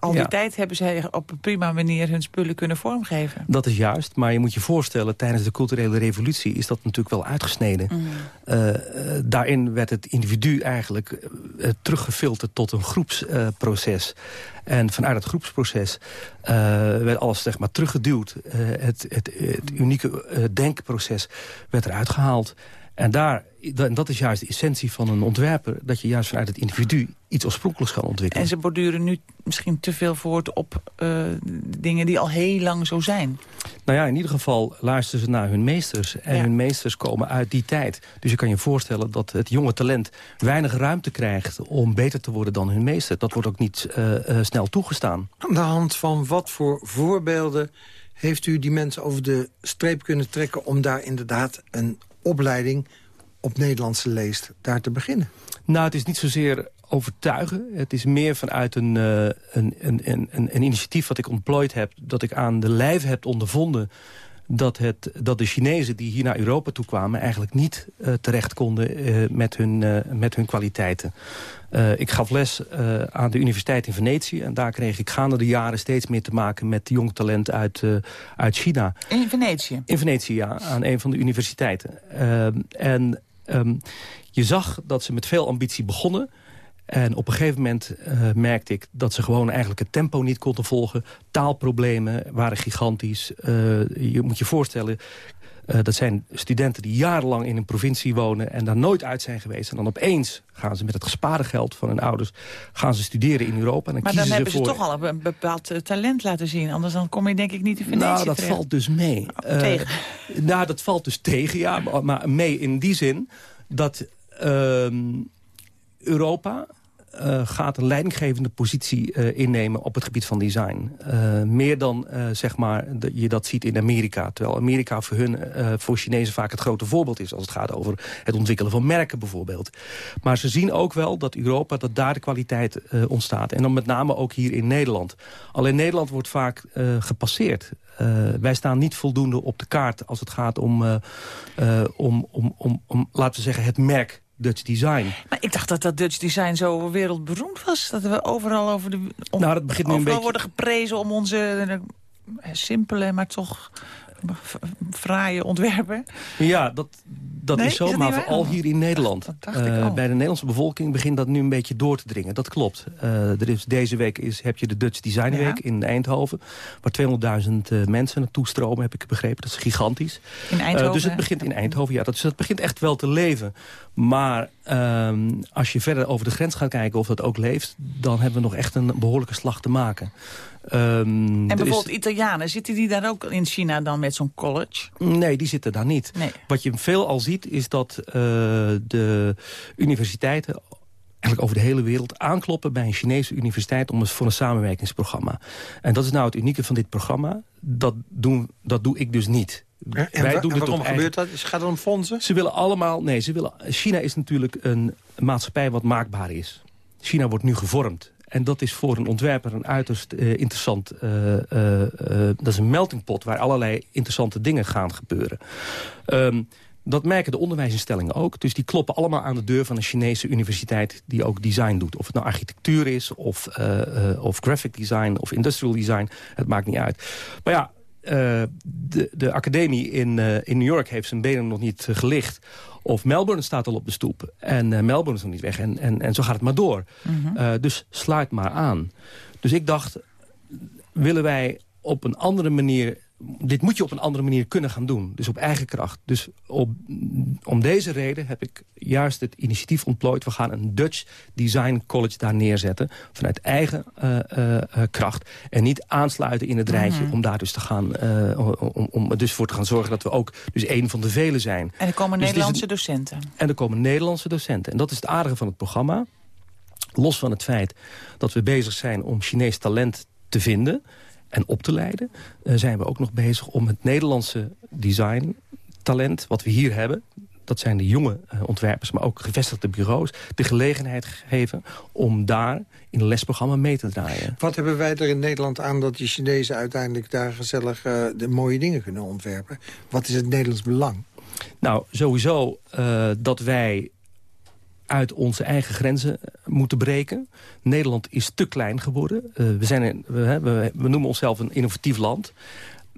al die Ja. tijd hebben zij op een prima manier hun spullen kunnen vormgeven. Dat is juist, maar je moet je voorstellen... tijdens de culturele revolutie is dat natuurlijk wel uitgesneden. Mhm. Eh, eh, daarin werd het individu eigenlijk eh, teruggefilterd tot een groepsproces. en vanuit het groepsproces werd alles zeg maar, teruggeduwd. Het, het, het unieke denkproces werd eruit gehaald. En daar, en dat is juist de essentie van een ontwerper... dat je juist vanuit het individu iets oorspronkelijks kan ontwikkelen. En ze borduren nu misschien te veel voort op eh, dingen die al heel lang zo zijn. Nou ja, in ieder geval luisteren ze naar hun meesters. En Ja. hun meesters komen uit die tijd. Dus je kan je voorstellen dat het jonge talent weinig ruimte krijgt... om beter te worden dan hun meester. Dat wordt ook niet eh, eh, snel toegestaan. Aan de hand van wat voor voorbeelden heeft u die mensen over de streep kunnen trekken... om daar inderdaad een opleiding op Nederlandse leest daar te beginnen? Nou, het is niet zozeer overtuigen. Het is meer vanuit een, eh, een, een, een, een, initiatief wat ik ontplooid heb... dat ik aan de lijf heb ondervonden... Dat, het, dat de Chinezen die hier naar Europa toe kwamen... eigenlijk niet eh, terecht konden eh, met, hun, eh, met hun kwaliteiten. Ik gaf les aan de universiteit in Venetië... en daar kreeg ik gaande de jaren steeds meer te maken... met jong talent uit, uit China. In Venetië? In Venetië, ja, aan een van de universiteiten. Ehm, en ehm, je zag dat ze met veel ambitie begonnen... En op een gegeven moment eh, merkte ik dat ze gewoon eigenlijk het tempo niet konden volgen. Taalproblemen waren gigantisch. Eh, je moet je voorstellen, eh, dat zijn studenten die jarenlang in een provincie wonen... en daar nooit uit zijn geweest. En dan opeens gaan ze met het gespaarde geld van hun ouders... gaan ze studeren in Europa. En dan Maar dan hebben ze voor... toch al een bepaald talent laten zien. Anders dan kom je denk ik niet in Venetië Nou, dat terecht. valt dus mee. Eh, tegen. nou, dat valt dus tegen, ja. Maar, maar mee in die zin dat ehm, Europa... eh, gaat een leidinggevende positie eh, innemen op het gebied van design. Eh, meer dan zeg maar je dat ziet in Amerika. Terwijl Amerika voor hun, voor Chinezen vaak het grote voorbeeld is... als het gaat over het ontwikkelen van merken bijvoorbeeld. Maar ze zien ook wel dat Europa, dat daar de kwaliteit ontstaat. En dan met name ook hier in Nederland. Alleen Nederland wordt vaak gepasseerd. Wij staan niet voldoende op de kaart als het gaat om, om, om, om, om, laten we zeggen, het merk Dutch Design. Maar ik dacht dat dat Dutch design zo wereldberoemd was. Dat we overal over de om, Nou, dat begint nu een beetje- worden geprezen om onze eh, simpele, maar toch fraaie ontwerpen. Ja, dat, dat Nee, is zo, is maar vooral hier in Nederland. dacht Eh, bij de Nederlandse bevolking begint dat nu een beetje door te dringen. Dat klopt. Eh, er is, deze week is, heb je de Dutch Design Ja. Week in Eindhoven. Waar 200.000 eh, mensen naartoe stromen, heb ik begrepen. Dat is gigantisch. In Eindhoven, dus het begint in Eindhoven, ja. Dat, is- dat begint echt wel te leven. Maar ehm, als je verder over de grens gaat kijken of dat ook leeft... dan hebben we nog echt een behoorlijke slag te maken. Ehm, En is- bijvoorbeeld Italianen, zitten die daar ook in China dan met zo'n college? Nee, die zitten daar niet. Nee. Wat je veel al ziet is dat eh, de universiteiten eigenlijk over de hele wereld aankloppen bij een Chinese universiteit om een, voor een samenwerkingsprogramma. En dat is nou het unieke van dit programma. Dat, doen, dat doe ik dus niet. En, wa- en het waarom eigen- gebeurt dat? Is- Gaat het om fondsen? Ze willen allemaal... Nee, ze willen, China is natuurlijk een maatschappij wat maakbaar is. China wordt nu gevormd. En dat is voor een ontwerper een uiterst eh, interessant... eh, eh, dat is een melting pot waar allerlei interessante dingen gaan gebeuren. Ehm, dat merken de onderwijsinstellingen ook. Dus die kloppen allemaal aan de deur van een Chinese universiteit... die ook design doet. Of het nou architectuur is, of, of graphic design, of industrial design. Het maakt niet uit. Maar ja, de, de academie in, eh, in New York heeft zijn benen nog niet eh, gelicht. Of Melbourne staat al op de stoep. En eh, Melbourne is nog niet weg. En, en, en zo gaat het maar door. Eh, dus sluit maar aan. Dus ik dacht, willen wij op een andere manier... Dit moet je op een andere manier kunnen gaan doen. Dus op eigen kracht. Dus op, om deze reden heb ik juist het initiatief ontplooid. We gaan een Dutch Design College daar neerzetten. Vanuit eigen eh, eh, eh, kracht. En niet aansluiten in het rijtje Mhm. om daar dus te gaan... om, om er dus voor te gaan zorgen dat we ook dus een van de velen zijn. En er komen Dus Nederlandse docenten. en er komen Nederlandse docenten. En dat is het aardige van het programma. Los van het feit dat we bezig zijn om Chinees talent te vinden en op te leiden... Uh, zijn we ook nog bezig om het Nederlandse design talent wat we hier hebben dat zijn de jonge uh, ontwerpers, maar ook gevestigde bureaus... de gelegenheid geven om daar in een lesprogramma mee te draaien. Wat hebben wij er in Nederland aan dat die Chinezen uiteindelijk daar gezellig uh, de mooie dingen kunnen ontwerpen? Wat is het Nederlands belang? Nou, sowieso dat wij uit onze eigen grenzen moeten breken. Nederland is te klein geworden. Uh, we, zijn een, we, we, we noemen onszelf een innovatief land.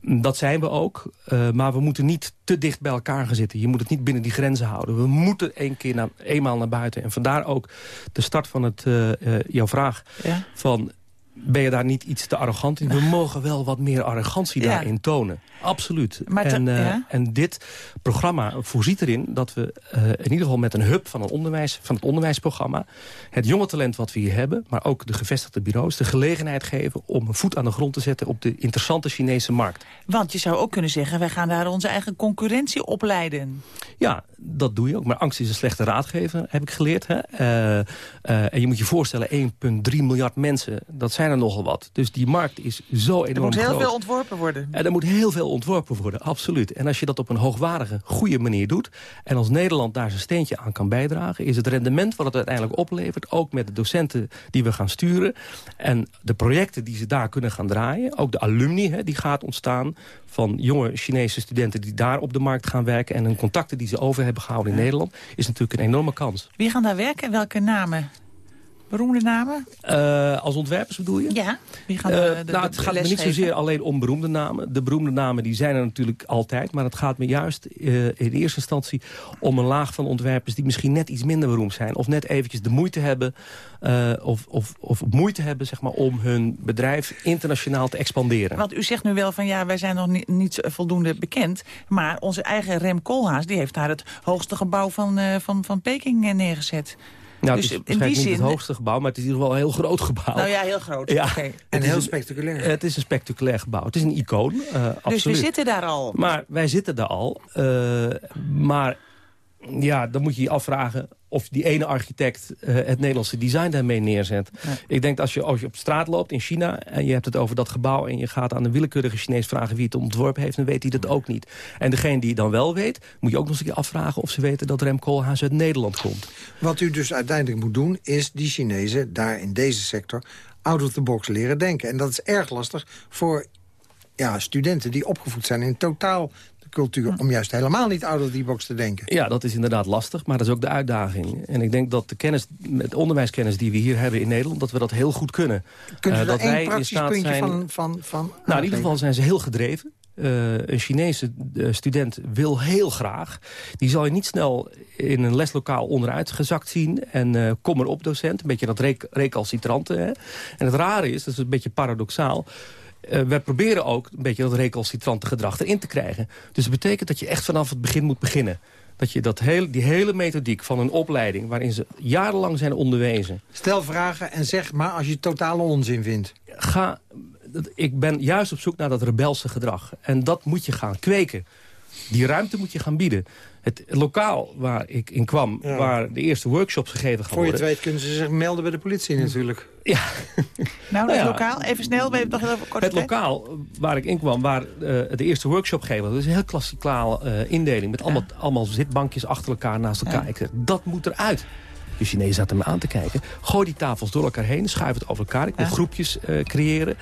Dat zijn we ook, uh, maar we moeten niet te dicht bij elkaar gaan zitten. Je moet het niet binnen die grenzen houden. We moeten één keer naar, eenmaal naar buiten. En vandaar ook de start van het, uh, jouw vraag ja? van... ben je daar niet iets te arrogant in? We mogen wel wat meer arrogantie ja. daarin tonen. Absoluut. En, uh, ja? en dit programma voorziet erin dat we uh, in ieder geval met een hub van, een onderwijs, van het onderwijsprogramma... het jonge talent wat we hier hebben, maar ook de gevestigde bureaus... de gelegenheid geven om een voet aan de grond te zetten op de interessante Chinese markt. Want je zou ook kunnen zeggen, wij gaan daar onze eigen concurrentie opleiden. Ja, dat doe je ook. Maar angst is een slechte raadgever, heb ik geleerd. Hè? Uh, en je moet je voorstellen, 1,3 miljard mensen, dat zijn er nogal wat. Dus die markt is zo enorm groot. Er moet heel groot. veel ontworpen worden. En er moet heel veel ontworpen worden, absoluut. En als je dat op een hoogwaardige, goede manier doet... en als Nederland daar zijn steentje aan kan bijdragen... is het rendement wat het uiteindelijk oplevert... ook met de docenten die we gaan sturen... en de projecten die ze daar kunnen gaan draaien... ook de alumni hè, die gaat ontstaan van jonge Chinese studenten... die daar op de markt gaan werken... en hun contacten die ze over hebben gehouden in Nederland... is natuurlijk een enorme kans. Wie gaan daar werken? Welke namen? Beroemde namen? Uh, als ontwerpers bedoel je? Ja. Wie gaan uh, de, de, nou, het gaat me niet zozeer alleen om beroemde namen. De beroemde namen die zijn er natuurlijk altijd. Maar het gaat me juist uh, in eerste instantie om een laag van ontwerpers... die misschien net iets minder beroemd zijn. Of net eventjes de moeite hebben... of, of, of moeite hebben zeg maar, om hun bedrijf internationaal te expanderen. Want u zegt nu wel van ja, wij zijn nog niet, niet voldoende bekend. Maar onze eigen Rem Koolhaas die heeft daar het hoogste gebouw van, van, van Peking neergezet. Nou, dus het is in die zin... niet het hoogste gebouw, maar het is in ieder geval een heel groot gebouw. Nou ja, heel groot. Ja. Okay. En heel spectaculair. Het is een spectaculair gebouw. Het is een icoon, uh, Dus absoluut. we zitten daar al. Maar wij zitten daar al. Uh, maar ja, dan moet je je afvragen of die ene architect uh, het Nederlandse design daarmee neerzet. Ja. Ik denk dat als je, als je op straat loopt in China... en je hebt het over dat gebouw... en je gaat aan een willekeurige Chinees vragen wie het ontworpen heeft... dan weet hij dat ook niet. En degene die het dan wel weet... moet je ook nog eens een keer afvragen of ze weten... dat Rem Koolhaas uit Nederland komt. Wat u dus uiteindelijk moet doen... is die Chinezen daar in deze sector out of the box leren denken. En dat is erg lastig voor ja, studenten die opgevoed zijn in totaal cultuur... om juist helemaal niet out of the box te denken. Ja, dat is inderdaad lastig, maar dat is ook de uitdaging. En ik denk dat de kennis, met onderwijskennis die we hier hebben in Nederland... dat we dat heel goed kunnen. Kunt u uh, dat wij in staat zijn... van, van, van Nou, in ieder geval zijn ze heel gedreven. Uh, een Chinese uh, student wil heel graag. Die zal je niet snel in een leslokaal onderuit gezakt zien. En uh, kom erop docent, een beetje dat rec recalcitrante. Hè? En het rare is, dat is een beetje paradoxaal... Uh, wij proberen ook een beetje dat recalcitrante gedrag erin te krijgen. Dus dat betekent dat je echt vanaf het begin moet beginnen. Dat je dat hele, die hele methodiek van een opleiding... waarin ze jarenlang zijn onderwezen... Stel vragen en zeg maar als je totale onzin vindt. Ga, ik ben juist op zoek naar dat rebelse gedrag. En dat moet je gaan kweken. Die ruimte moet je gaan bieden. Het lokaal waar ik in kwam, ja. waar de eerste workshops gegeven gaan Voor je het weet kunnen ze zich melden bij de politie natuurlijk. Ja. <laughs> Nou, het ja. lokaal, even snel, we hebben nog heel kort Het lokaal waar ik in kwam, waar uh, de eerste workshop gegeven dat is een heel klassikaal uh, indeling... met allemaal, ja. allemaal zitbankjes achter elkaar naast elkaar. Ik zeg, dat moet eruit. De Chinezen zaten me aan te kijken. Gooi die tafels door elkaar heen, schuif het over elkaar. Ik wil groepjes uh, creëren.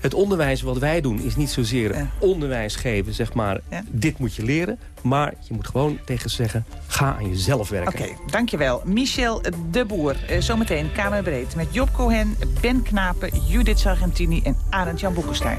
Het onderwijs wat wij doen is niet zozeer ja. onderwijs geven, zeg maar, ja. dit moet je leren. Maar je moet gewoon tegen ze zeggen, ga aan jezelf werken. Oké, okay, dankjewel. Michel de Boer, uh, zometeen Kamerbreed met Job Cohen, Ben Knapen, Judith Sargentini en Arend Jan Boekenstein.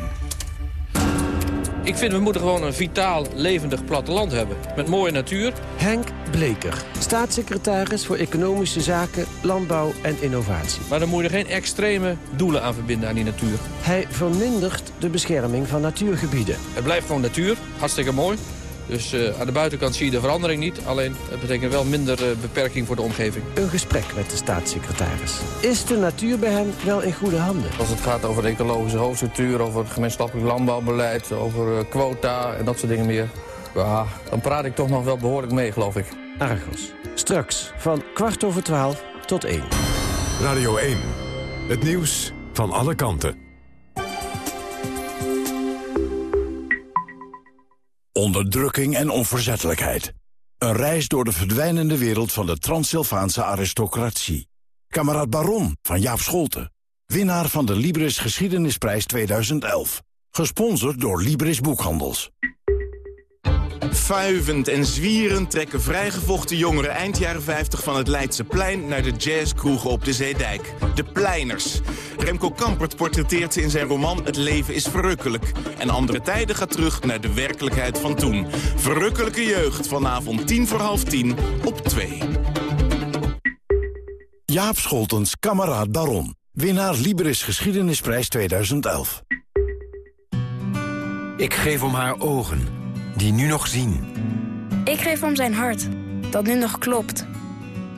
Ik vind we moeten gewoon een vitaal, levendig platteland hebben. Met mooie natuur. Henk Bleker, staatssecretaris voor Economische Zaken, Landbouw en Innovatie. Maar dan moet je er geen extreme doelen aan verbinden aan die natuur. Hij vermindert de bescherming van natuurgebieden. Het blijft gewoon natuur, hartstikke mooi. Dus uh, aan de buitenkant zie je de verandering niet. Alleen het betekent wel minder uh, beperking voor de omgeving. Een gesprek met de staatssecretaris. Is de natuur bij hem wel in goede handen? Als het gaat over de ecologische hoofdstructuur, over het gemeenschappelijk landbouwbeleid... over uh, quota en dat soort dingen meer... Ja, dan praat ik toch nog wel behoorlijk mee, geloof ik. Argos. Straks van kwart over twaalf tot één. Radio 1. Het nieuws van alle kanten. Onderdrukking en onverzettelijkheid. Een reis door de verdwijnende wereld van de Transsylvaanse aristocratie. Kameraad Baron van Jaap Scholten. Winnaar van de Libris Geschiedenisprijs 2011. Gesponsord door Libris Boekhandels. Fuivend en zwierend trekken vrijgevochten jongeren eind jaren 50 van het Leidse plein naar de jazzkroegen op de Zeedijk. De Pleiners. Remco Kampert portretteert ze in zijn roman Het leven is verrukkelijk. En andere tijden gaat terug naar de werkelijkheid van toen. Verrukkelijke jeugd vanavond tien voor half tien op 2. Jaap Scholtens, kameraad Baron. Winnaar Libris Geschiedenisprijs 2011. Ik geef om haar ogen, die nu nog zien. Ik geef om zijn hart, dat nu nog klopt.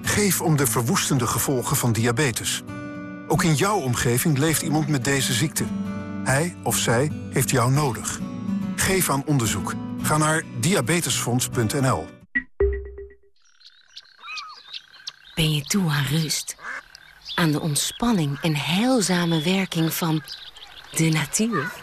Geef om de verwoestende gevolgen van diabetes. Ook in jouw omgeving leeft iemand met deze ziekte. Hij of zij heeft jou nodig. Geef aan onderzoek. Ga naar diabetesfonds.nl. Ben je toe aan rust? Aan de ontspanning en heilzame werking van de natuur?